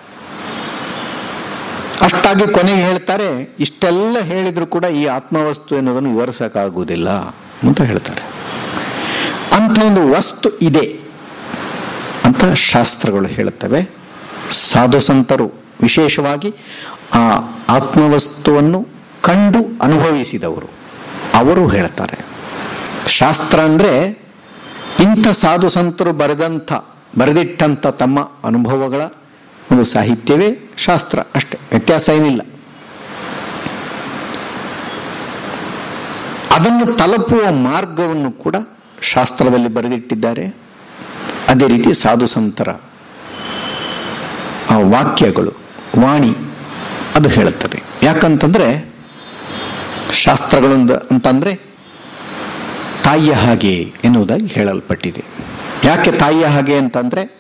ಅಷ್ಟಾಗಿ ಕೊನೆಗೆ ಹೇಳ್ತಾರೆ, ಇಷ್ಟೆಲ್ಲ ಹೇಳಿದ್ರು ಕೂಡ ಈ ಆತ್ಮವಸ್ತು ಎನ್ನುವುದನ್ನು ವಿವರಿಸಕ್ಕಾಗುವುದಿಲ್ಲ ಅಂತ ಹೇಳ್ತಾರೆ. ಅಂತ ಒಂದು ವಸ್ತು ಇದೆ ಅಂತ ಶಾಸ್ತ್ರಗಳು ಹೇಳುತ್ತವೆ. ಸಾಧು ಸಂತರು ವಿಶೇಷವಾಗಿ ಆ ಆತ್ಮವಸ್ತುವನ್ನು ಕಂಡು ಅನುಭವಿಸಿದವರು. ಅವರು ಹೇಳ್ತಾರೆ, ಶಾಸ್ತ್ರ ಅಂದ್ರೆ ಇಂಥ ಸಾಧು ಸಂತರು ಬರೆದಂಥ, ಬರೆದಿಟ್ಟಂಥ ತಮ್ಮ ಅನುಭವಗಳ ಒಂದು ಸಾಹಿತ್ಯವೇ ಶಾಸ್ತ್ರ ಅಷ್ಟೇ, ವ್ಯತ್ಯಾಸ ಏನಿಲ್ಲ. ಅದನ್ನು ತಲುಪುವ ಮಾರ್ಗವನ್ನು ಕೂಡ ಶಾಸ್ತ್ರದಲ್ಲಿ ಬರೆದಿಟ್ಟಿದ್ದಾರೆ. ಅದೇ ರೀತಿ ಸಾಧು ಸಂತರ ಆ ವಾಕ್ಯಗಳು, ವಾಣಿ ಅದು ಹೇಳುತ್ತದೆ. ಯಾಕಂತಂದ್ರೆ ಶಾಸ್ತ್ರಗಳೊಂದು ಅಂತಂದ್ರೆ ತಾಯಿಯ ಹಾಗೆ ಎನ್ನುವುದಾಗಿ ಹೇಳಲ್ಪಟ್ಟಿದೆ. ಯಾಕೆ ತಾಯಿಯ ಹಾಗೆ ಅಂತಂದ್ರೆ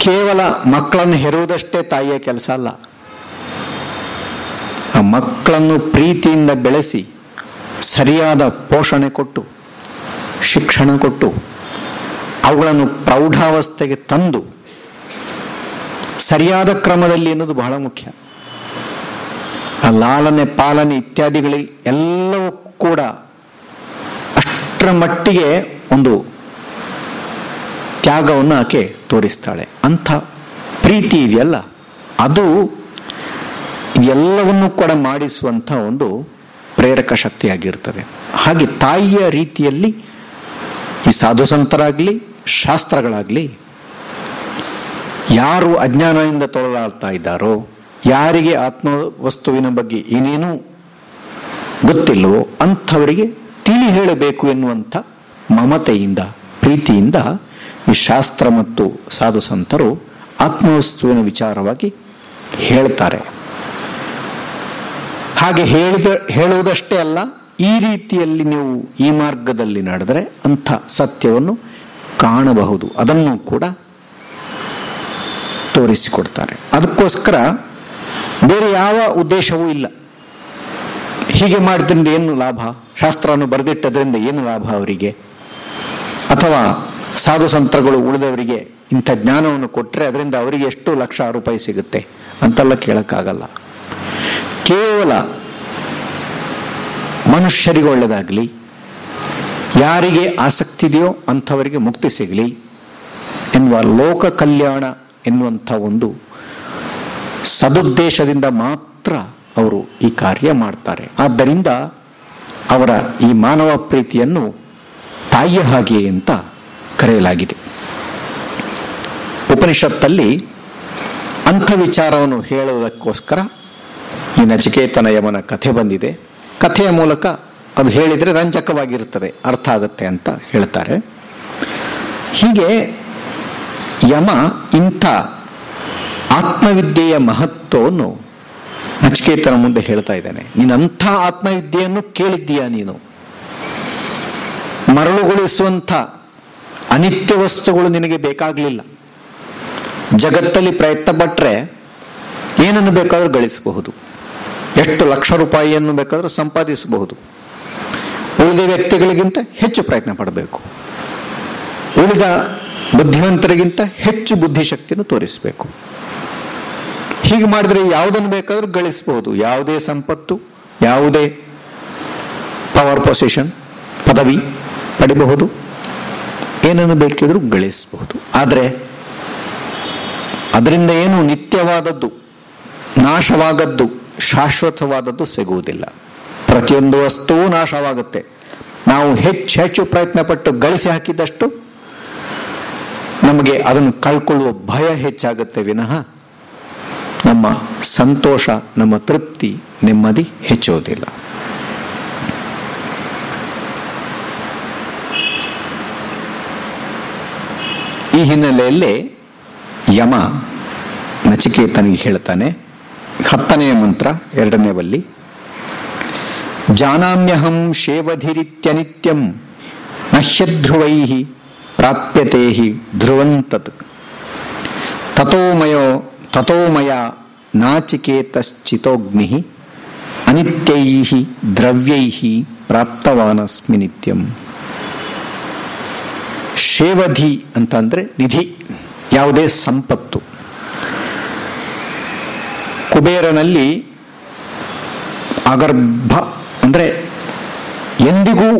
ಕೇವಲ ಮಕ್ಕಳನ್ನು ಹೆರುವುದಷ್ಟೇ ತಾಯಿಯ ಕೆಲಸ ಅಲ್ಲ. ಆ ಮಕ್ಕಳನ್ನು ಪ್ರೀತಿಯಿಂದ ಬೆಳೆಸಿ ಸರಿಯಾದ ಪೋಷಣೆ ಕೊಟ್ಟು, ಶಿಕ್ಷಣ ಕೊಟ್ಟು, ಅವುಗಳನ್ನು ಪ್ರೌಢಾವಸ್ಥೆಗೆ ತಂದು ಸರಿಯಾದ ಕ್ರಮದಲ್ಲಿ ಅನ್ನೋದು ಬಹಳ ಮುಖ್ಯ. ಆ ಲಾಲನೆ, ಪಾಲನೆ ಇತ್ಯಾದಿಗಳಿ ಎಲ್ಲವೂ ಕೂಡ ಅಷ್ಟರ ಮಟ್ಟಿಗೆ ಒಂದು ತ್ಯಾಗವನ್ನು ಆಕೆ ತೋರಿಸ್ತಾಳೆ. ಅಂಥ ಪ್ರೀತಿ ಇದೆಯಲ್ಲ? ಅದು ಎಲ್ಲವನ್ನೂ ಕೂಡ ಮಾಡಿಸುವಂಥ ಒಂದು ಪ್ರೇರಕ ಶಕ್ತಿಯಾಗಿರ್ತದೆ. ಹಾಗೆ ತಾಯಿಯ ರೀತಿಯಲ್ಲಿ ಈ ಸಾಧು ಸಂತರಾಗಲಿ ಶಾಸ್ತ್ರಗಳಾಗಲಿ ಯಾರು ಅಜ್ಞಾನದಿಂದ ತೊಳಲಾಡ್ತಾ ಇದ್ದಾರೋ, ಯಾರಿಗೆ ಆತ್ಮ ವಸ್ತುವಿನ ಬಗ್ಗೆ ಏನೇನೂ ಗೊತ್ತಿಲ್ಲವೋ ಅಂಥವರಿಗೆ ತಿಳಿ ಹೇಳಬೇಕು ಎನ್ನುವಂಥ ಮಮತೆಯಿಂದ, ಪ್ರೀತಿಯಿಂದ ಈ ಶಾಸ್ತ್ರ ಮತ್ತು ಸಾಧು ಸಂತರು ಆತ್ಮವಸ್ತುವಿನ ವಿಚಾರವಾಗಿ ಹೇಳ್ತಾರೆ. ಹಾಗೆ ಹೇಳಿದ, ಹೇಳುವುದಷ್ಟೇ ಅಲ್ಲ, ಈ ರೀತಿಯಲ್ಲಿ ನೀವು ಈ ಮಾರ್ಗದಲ್ಲಿ ನಡೆದರೆ ಅಂಥ ಸತ್ಯವನ್ನು ಕಾಣಬಹುದು. ಅದನ್ನು ಕೂಡ ತೋರಿಸಿಕೊಡ್ತಾರೆ. ಅದಕ್ಕೋಸ್ಕರ ಬೇರೆ ಯಾವ ಉದ್ದೇಶವೂ ಇಲ್ಲ. ಹೀಗೆ ಮಾಡಿದ್ರಿಂದ ಏನು ಲಾಭ? ಶಾಸ್ತ್ರವನ್ನು ಬರೆದಿಟ್ಟದ್ರಿಂದ ಏನು ಲಾಭ ಅವರಿಗೆ? ಅಥವಾ ಸಾಧು ಸಂತರುಗಳು ಉಳಿದವರಿಗೆ ಇಂಥ ಜ್ಞಾನವನ್ನು ಕೊಟ್ಟರೆ ಅದರಿಂದ ಅವರಿಗೆ ಎಷ್ಟು ಲಕ್ಷ ರೂಪಾಯಿ ಸಿಗುತ್ತೆ ಅಂತೆಲ್ಲ ಕೇಳೋಕ್ಕಾಗಲ್ಲ. ಕೇವಲ ಮನುಷ್ಯರಿಗೆ ಒಳ್ಳೆಯದಾಗಲಿ, ಯಾರಿಗೆ ಆಸಕ್ತಿ ಇದೆಯೋ ಅಂಥವರಿಗೆ ಮುಕ್ತಿ ಸಿಗಲಿ ಎನ್ನುವ ಲೋಕ ಕಲ್ಯಾಣ ಎನ್ನುವಂಥ ಒಂದು ಸದುದ್ದೇಶದಿಂದ ಮಾತ್ರ ಅವರು ಈ ಕಾರ್ಯ ಮಾಡ್ತಾರೆ. ಆದ್ದರಿಂದ ಅವರ ಈ ಮಾನವ ಪ್ರೀತಿಯನ್ನು ತಾಯಿಯ ಹಾಗೆ ಅಂತ ಕರೆಯಲಾಗಿದೆ. ಉಪನಿಷತ್ತಲ್ಲಿ ಅಂಥ ವಿಚಾರವನ್ನು ಹೇಳುವುದಕ್ಕೋಸ್ಕರ ಈ ನಚಿಕೇತನ ಯಮನ ಕಥೆ ಬಂದಿದೆ. ಕಥೆಯ ಮೂಲಕ ಅದು ಹೇಳಿದರೆ ರಂಜಕವಾಗಿರುತ್ತದೆ, ಅರ್ಥ ಆಗುತ್ತೆ ಅಂತ ಹೇಳ್ತಾರೆ. ಹೀಗೆ ಯಮ ಇಂಥ ಆತ್ಮವಿದ್ಯೆಯ ಮಹತ್ವವನ್ನು ನಚಿಕೇತನ ಮುಂದೆ ಹೇಳ್ತಾ ಇದ್ದಾನೆ. ನೀನಂಥ ಆತ್ಮವಿದ್ಯೆಯನ್ನು ಕೇಳಿದ್ದೀಯಾ ನೀನು? ಮರಳುಗೊಳಿಸುವಂಥ ಅನಿತ್ಯ ವಸ್ತುಗಳು ನಿನಗೆ ಬೇಕಾಗಲಿಲ್ಲ. ಜಗತ್ತಲ್ಲಿ ಪ್ರಯತ್ನ ಪಟ್ಟರೆ ಏನನ್ನು ಬೇಕಾದರೂ ಗಳಿಸಬಹುದು. ಎಷ್ಟು ಲಕ್ಷ ರೂಪಾಯಿಯನ್ನು ಬೇಕಾದರೂ ಸಂಪಾದಿಸಬಹುದು. ಉಳಿದ ವ್ಯಕ್ತಿಗಳಿಗಿಂತ ಹೆಚ್ಚು ಪ್ರಯತ್ನ ಪಡಬೇಕು. ಉಳಿದ ಬುದ್ಧಿವಂತರಿಗಿಂತ ಹೆಚ್ಚು ಬುದ್ಧಿಶಕ್ತಿಯನ್ನು ತೋರಿಸಬೇಕು. ಹೀಗೆ ಮಾಡಿದ್ರೆ ಯಾವುದನ್ನು ಬೇಕಾದರೂ ಗಳಿಸಬಹುದು ಯಾವುದೇ ಸಂಪತ್ತು, ಯಾವುದೇ ಪವರ್ ಪೊಸಿಷನ್ ಪದವಿ ಪಡಿಬಹುದು. ಏನನ್ನು ಬೇಕಿದ್ರೂ ಗಳಿಸಬಹುದು ಆದರೆ ಅದರಿಂದ ಏನು ನಿತ್ಯವಾದದ್ದು, ನಾಶವಾಗದ್ದು, ಶಾಶ್ವತವಾದದ್ದು ಸಿಗುವುದಿಲ್ಲ. ಪ್ರತಿಯೊಂದು ವಸ್ತುವು ನಾಶವಾಗುತ್ತೆ. ನಾವು ಹೆಚ್ಚು ಹೆಚ್ಚು ಪ್ರಯತ್ನ ಪಟ್ಟು ಗಳಿಸಿ ಹಾಕಿದಷ್ಟು ನಮಗೆ ಅದನ್ನು ಕಳ್ಕೊಳ್ಳುವ ಭಯ ಹೆಚ್ಚಾಗುತ್ತೆ ವಿನಃ ನಮ್ಮ ಸಂತೋಷ, ನಮ್ಮ ತೃಪ್ತಿ ನೆಮ್ಮದಿ ಹೆಚ್ಚೋದಿಲ್ಲ. ಈ ಹಿನ್ನೆಲೆಯಲ್ಲಿ ಯಮ ನಚಿಕೇತನಿಗೆ ಹೇಳ್ತಾನೆ, ಹತ್ತನೆಯ ಮಂತ್ರ, ಎರಡನೇ ಬಲ್ಲಿ ಜಾನಾಮ್ಯಹಂ ಶೇವಧಿರಿತ್ಯನಿತ್ಯಂ ನಹ್ಯಧ್ರುವೈ ಪ್ರಾಪ್ಯತೆ ಧ್ರುವಂತತ್. ತಥೋಮಯೋ ತಥೋಮಯ ನಾಚಿಕೇತಶ್ಚಿತೋಗ್ನಿ ಅನಿತ್ಯೈ ದ್ರವ್ಯೈ ಪ್ರಾಪ್ತವಾನಸ್ಮಿ ನಿತ್ಯಂ ಶೇವಧಿ ಅಂತಂದರೆ ನಿಧಿ, ಯಾವುದೇ ಸಂಪತ್ತು. ಕುಬೇರನಲ್ಲಿ ಅಗರ್ಭ ಅಂದರೆ ಎಂದಿಗೂ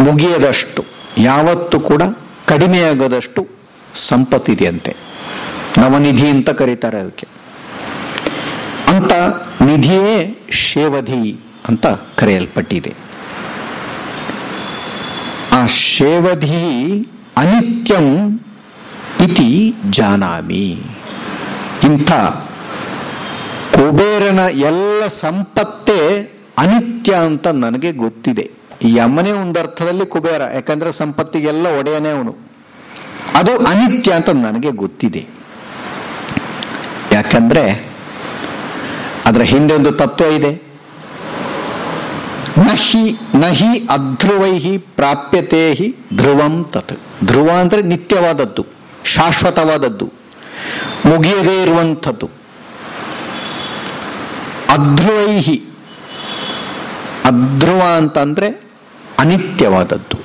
ಮುಗಿಯದಷ್ಟು, ಯಾವತ್ತು ಕೂಡ ಕಡಿಮೆಯಾಗದಷ್ಟು ಸಂಪತ್ತಿದೆಯಂತೆ. ನವನಿಧಿ ಅಂತ ಕರೀತಾರೆ ಅದಕ್ಕೆ. ಅಂತ ನಿಧಿಯೇ ಶೇವಧಿ ಅಂತ ಕರೆಯಲ್ಪಟ್ಟಿದೆ. ಆ ಶೇವಧಿ ಅನಿತ್ಯಂ ಇತಿ ಜಾನಾಮಿ. ಇಂಥ ಕುಬೇರನ ಎಲ್ಲ ಸಂಪತ್ತೇ ಅನಿತ್ಯ ಅಂತ ನನಗೆ ಗೊತ್ತಿದೆ. ಯಮನೇ ಒಂದು ಅರ್ಥದಲ್ಲಿ ಕುಬೇರ, ಯಾಕಂದ್ರೆ ಸಂಪತ್ತಿಗೆಲ್ಲ ಒಡೆಯನೇ ಅವನು. ಅದು ಅನಿತ್ಯ ಅಂತ ನನಗೆ ಗೊತ್ತಿದೆ. ಯಾಕಂದ್ರೆ ಅದರ ಹಿಂದೆ ಒಂದು ತತ್ವ ಇದೆ. ನಹಿ ನಹಿ ಅಧ್ರುವೈಹಿ ಪ್ರಾಪ್ಯತೆ ಹಿ ಧ್ರುವಂ ತತ್. ಧ್ರುವ ಅಂದ್ರೆ ನಿತ್ಯವಾದದ್ದು, ಶಾಶ್ವತವಾದದ್ದು, ಮುಗಿಯದೇ ಇರುವಂಥದ್ದು. ಅಧ್ರುವೈಹಿ, ಅಧ್ರುವ ಅಂತಂದ್ರೆ ಅನಿತ್ಯವಾದದ್ದು.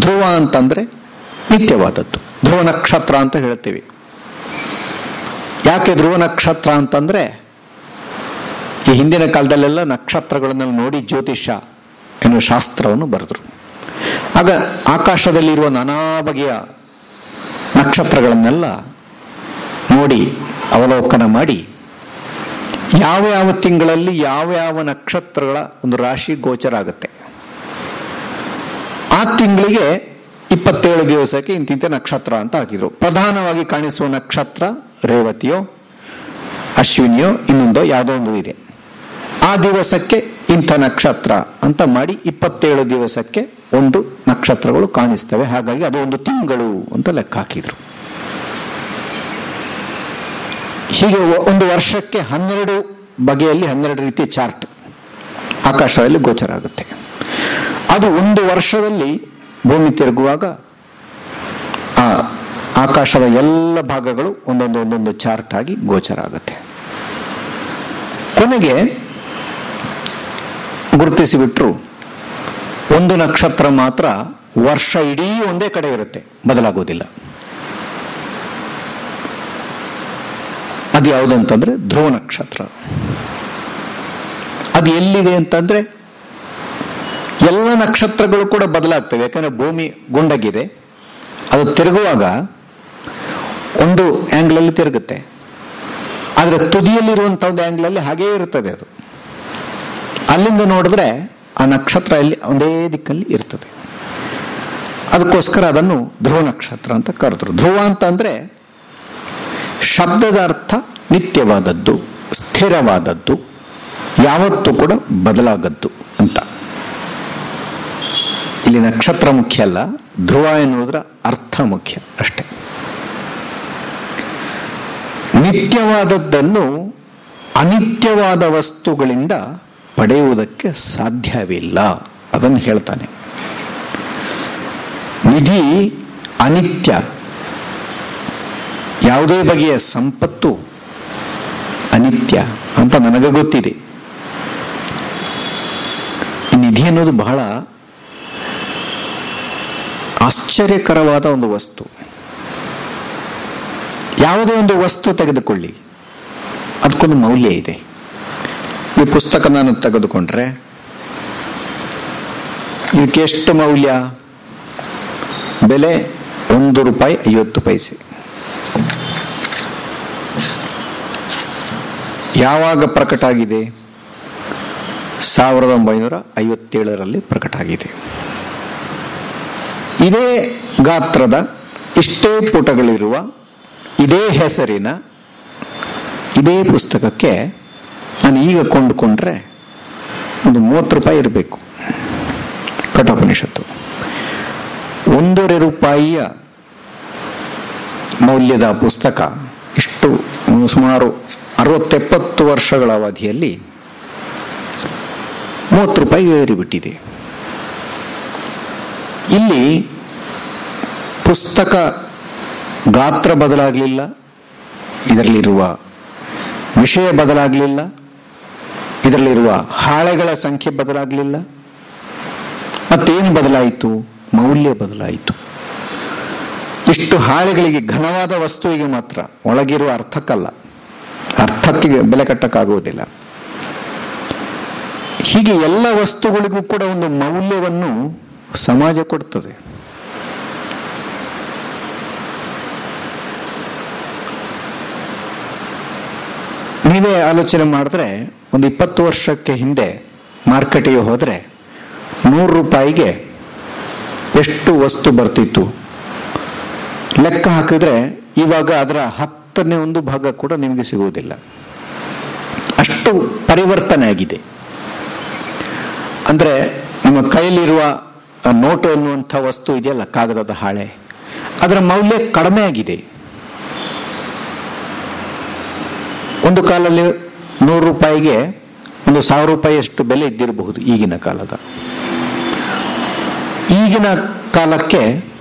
ಧ್ರುವ ಅಂತಂದ್ರೆ ನಿತ್ಯವಾದದ್ದು. ಧ್ರುವ ನಕ್ಷತ್ರ ಅಂತ ಹೇಳ್ತೀವಿ. ಯಾಕೆ ಧ್ರುವ ನಕ್ಷತ್ರ ಅಂತಂದ್ರೆ ಈ ಹಿಂದಿನ ಕಾಲದಲ್ಲೆಲ್ಲ ನಕ್ಷತ್ರಗಳನ್ನ ನೋಡಿ ಜ್ಯೋತಿಷ ಎನ್ನುವ ಶಾಸ್ತ್ರವನ್ನು ಬರೆದ್ರು. ಆಗ ಆಕಾಶದಲ್ಲಿರುವ ನಾನಾ ಬಗೆಯ ನಕ್ಷತ್ರಗಳನ್ನೆಲ್ಲ ನೋಡಿ ಅವಲೋಕನ ಮಾಡಿ ಯಾವ ಯಾವ ತಿಂಗಳಲ್ಲಿ ಯಾವ ಯಾವ ನಕ್ಷತ್ರಗಳ ಒಂದು ರಾಶಿ ಗೋಚರ ಆಗುತ್ತೆ. ಆ ತಿಂಗಳಿಗೆ ಇಪ್ಪತ್ತೇಳು ದಿವಸಕ್ಕೆ ಇಂತಿಂತ ನಕ್ಷತ್ರ ಅಂತ ಹಾಕಿದ್ರು. ಪ್ರಧಾನವಾಗಿ ಕಾಣಿಸುವ ನಕ್ಷತ್ರ ರೇವತಿಯೋ, ಅಶ್ವಿನಿಯೋ, ಇನ್ನೊಂದೋ ಯಾವುದೋ ಒಂದು ಇದೆ. ಆ ದಿವಸಕ್ಕೆ ಇಂಥ ನಕ್ಷತ್ರ ಅಂತ ಮಾಡಿ ಇಪ್ಪತ್ತೇಳು ದಿವಸಕ್ಕೆ ಒಂದು ನಕ್ಷತ್ರಗಳು ಕಾಣಿಸ್ತವೆ. ಹಾಗಾಗಿ ಅದು ಒಂದು ತಿಂಗಳು ಅಂತ ಲೆಕ್ಕ ಹಾಕಿದ್ರು. ಹೀಗೆ ಒಂದು ವರ್ಷಕ್ಕೆ ಹನ್ನೆರಡು ಬಗೆಯಲ್ಲಿ ಹನ್ನೆರಡು ರೀತಿಯ ಚಾರ್ಟ್ ಆಕಾಶದಲ್ಲಿ ಗೋಚರ ಆಗುತ್ತೆ. ಅದು ಒಂದು ವರ್ಷದಲ್ಲಿ ಭೂಮಿ ತಿರುಗುವಾಗ ಆ ಆಕಾಶದ ಎಲ್ಲ ಭಾಗಗಳು ಒಂದೊಂದು ಒಂದೊಂದು ಚಾರ್ಟ್ ಆಗಿ ಗೋಚರ ಆಗುತ್ತೆ. ಕೊನೆಗೆ ಗುರುತಿಸಿಬಿಟ್ರು ಒಂದು ನಕ್ಷತ್ರ ಮಾತ್ರ ವರ್ಷ ಇಡೀ ಒಂದೇ ಕಡೆ ಇರುತ್ತೆ, ಬದಲಾಗೋದಿಲ್ಲ. ಅದು ಯಾವುದಂತಂದ್ರೆ ಧ್ರುವ ನಕ್ಷತ್ರ. ಅದು ಎಲ್ಲಿದೆ ಅಂತಂದ್ರೆ ಎಲ್ಲ ನಕ್ಷತ್ರಗಳು ಕೂಡ ಬದಲಾಗ್ತವೆ. ಯಾಕಂದ್ರೆ ಭೂಮಿ ಗುಂಡಗಿದೆ. ಅದು ತಿರುಗುವಾಗ ಒಂದು ಆಂಗ್ಲ್ ಅಲ್ಲಿ ತಿರುಗುತ್ತೆ. ಆದರೆ ತುದಿಯಲ್ಲಿರುವಂಥ ಒಂದು ಆಂಗ್ಲ್ ಅಲ್ಲಿ ಹಾಗೇ ಇರುತ್ತದೆ ಅದು. ಅಲ್ಲಿಂದ ನೋಡಿದ್ರೆ ಆ ನಕ್ಷತ್ರ ಅಲ್ಲಿ ಒಂದೇ ದಿಕ್ಕಲ್ಲಿ ಇರ್ತದೆ. ಅದಕ್ಕೋಸ್ಕರ ಅದನ್ನು ಧ್ರುವ ನಕ್ಷತ್ರ ಅಂತ ಕರೆದ್ರು. ಧ್ರುವ ಅಂತ ಅಂದರೆ ಶಬ್ದದ ಅರ್ಥ ನಿತ್ಯವಾದದ್ದು, ಸ್ಥಿರವಾದದ್ದು, ಯಾವತ್ತೂ ಕೂಡ ಬದಲಾಗದ್ದು. ಇಲ್ಲಿ ನಕ್ಷತ್ರ ಮುಖ್ಯ ಅಲ್ಲ, ಧ್ರುವ ಎನ್ನುವುದರ ಅರ್ಥ ಮುಖ್ಯ ಅಷ್ಟೇ. ನಿತ್ಯವಾದದ್ದನ್ನು ಅನಿತ್ಯವಾದ ವಸ್ತುಗಳಿಂದ ಪಡೆಯುವುದಕ್ಕೆ ಸಾಧ್ಯವಿಲ್ಲ. ಅದನ್ನು ಹೇಳ್ತಾನೆ. ನಿಧಿ ಅನಿತ್ಯ. ಯಾವುದೇ ಬಗೆಯ ಸಂಪತ್ತು ಅನಿತ್ಯ ಅಂತ ನನಗೆ ಗೊತ್ತಿದೆ. ನಿಧಿ ಅನ್ನೋದು ಬಹಳ ಆಶ್ಚರ್ಯಕರವಾದ ಒಂದು ವಸ್ತು. ಯಾವುದೇ ಒಂದು ವಸ್ತು ತೆಗೆದುಕೊಳ್ಳಿ. ಅದಕ್ಕೊಂದು ಮೌಲ್ಯ ಇದೆ. ಈ ಪುಸ್ತಕ ನಾನು ತೆಗೆದುಕೊಂಡ್ರೆ ಇದಕ್ಕೆ ಎಷ್ಟು ಮೌಲ್ಯ? ಬೆಲೆ ಒಂದು ರೂಪಾಯಿ ಐವತ್ತು ಪೈಸೆ. ಯಾವಾಗ ಪ್ರಕಟ ಆಗಿದೆ ಸಾವಿರದ ಒಂಬೈನೂರ ಐವತ್ತೇಳರಲ್ಲಿ ಪ್ರಕಟ ಆಗಿದೆ ಇದೇ ಗಾತ್ರದ ಇಷ್ಟೇ ಪುಟಗಳಿರುವ ಇದೇ ಹೆಸರಿನ ಇದೇ ಪುಸ್ತಕಕ್ಕೆ ನಾನು ಈಗ ಕೊಂಡುಕೊಂಡ್ರೆ ಒಂದು ಮೂವತ್ತು ರೂಪಾಯಿ ಇರಬೇಕು. ಕಠೋಪನಿಷತ್ತು. ಒಂದೂವರೆ ರೂಪಾಯಿಯ ಮೌಲ್ಯದ ಪುಸ್ತಕ ಇಷ್ಟು ಸುಮಾರು ಅರವತ್ತೆಪ್ಪತ್ತು ವರ್ಷಗಳ ಅವಧಿಯಲ್ಲಿ ಮೂವತ್ತು ರೂಪಾಯಿ ಏರಿಬಿಟ್ಟಿದೆ. ಇಲ್ಲಿ ಪುಸ್ತಕ ಗಾತ್ರ ಬದಲಾಗಲಿಲ್ಲ, ಇದರಲ್ಲಿರುವ ವಿಷಯ ಬದಲಾಗಲಿಲ್ಲ, ಇದರಲ್ಲಿರುವ ಹಾಳೆಗಳ ಸಂಖ್ಯೆ ಬದಲಾಗಲಿಲ್ಲ. ಮತ್ತೇನು ಬದಲಾಯಿತು? ಮೌಲ್ಯ ಬದಲಾಯಿತು. ಇಷ್ಟು ಹಾಳೆಗಳಿಗೆ ಘನವಾದ ವಸ್ತುವಿಗೆ ಮಾತ್ರ ಒಳಗಿರುವ ಅರ್ಥಕ್ಕಲ್ಲ. ಅರ್ಥಕ್ಕೆ ಬೆಲೆ ಕಟ್ಟಕ್ಕಾಗುವುದಿಲ್ಲ. ಹೀಗೆ ಎಲ್ಲ ವಸ್ತುಗಳಿಗೂ ಕೂಡ ಒಂದು ಮೌಲ್ಯವನ್ನು ಸಮಾಜ ಕೊಡ್ತದೆ. ನೀವೇ ಆಲೋಚನೆ ಮಾಡಿದ್ರೆ ಒಂದು ಇಪ್ಪತ್ತು ವರ್ಷಕ್ಕೆ ಹಿಂದೆ ಮಾರ್ಕೆಟಿಗೆ ಹೋದರೆ ನೂರು ರೂಪಾಯಿಗೆ ಎಷ್ಟು ವಸ್ತು ಬರ್ತಿತ್ತು? ಲೆಕ್ಕ ಹಾಕಿದ್ರೆ ಇವಾಗ ಅದರ ಹತ್ತನೇ ಒಂದು ಭಾಗ ಕೂಡ ನಿಮಗೆ ಸಿಗುವುದಿಲ್ಲ. ಅಷ್ಟು ಪರಿವರ್ತನೆ ಆಗಿದೆ. ಅಂದರೆ ನಿಮ್ಮ ಕೈಯಲ್ಲಿರುವ ನೋಟು ಎನ್ನುವಂಥ ವಸ್ತು ಇದೆಯಲ್ಲ, ಕಾಗದದ ಹಾಳೆ. ಅದರ ಮೌಲ್ಯ ಕಡಿಮೆ ಆಗಿದೆ. ಒಂದು ಕಾಲದಲ್ಲಿ ನೂರು ರೂಪಾಯಿಗೆ ಒಂದು ಸಾವಿರ ರೂಪಾಯಿಯಷ್ಟು ಬೆಲೆ ಇದ್ದಿರಬಹುದು ಈಗಿನ ಕಾಲದ. ಈಗಿನ ಕಾಲಕ್ಕೆ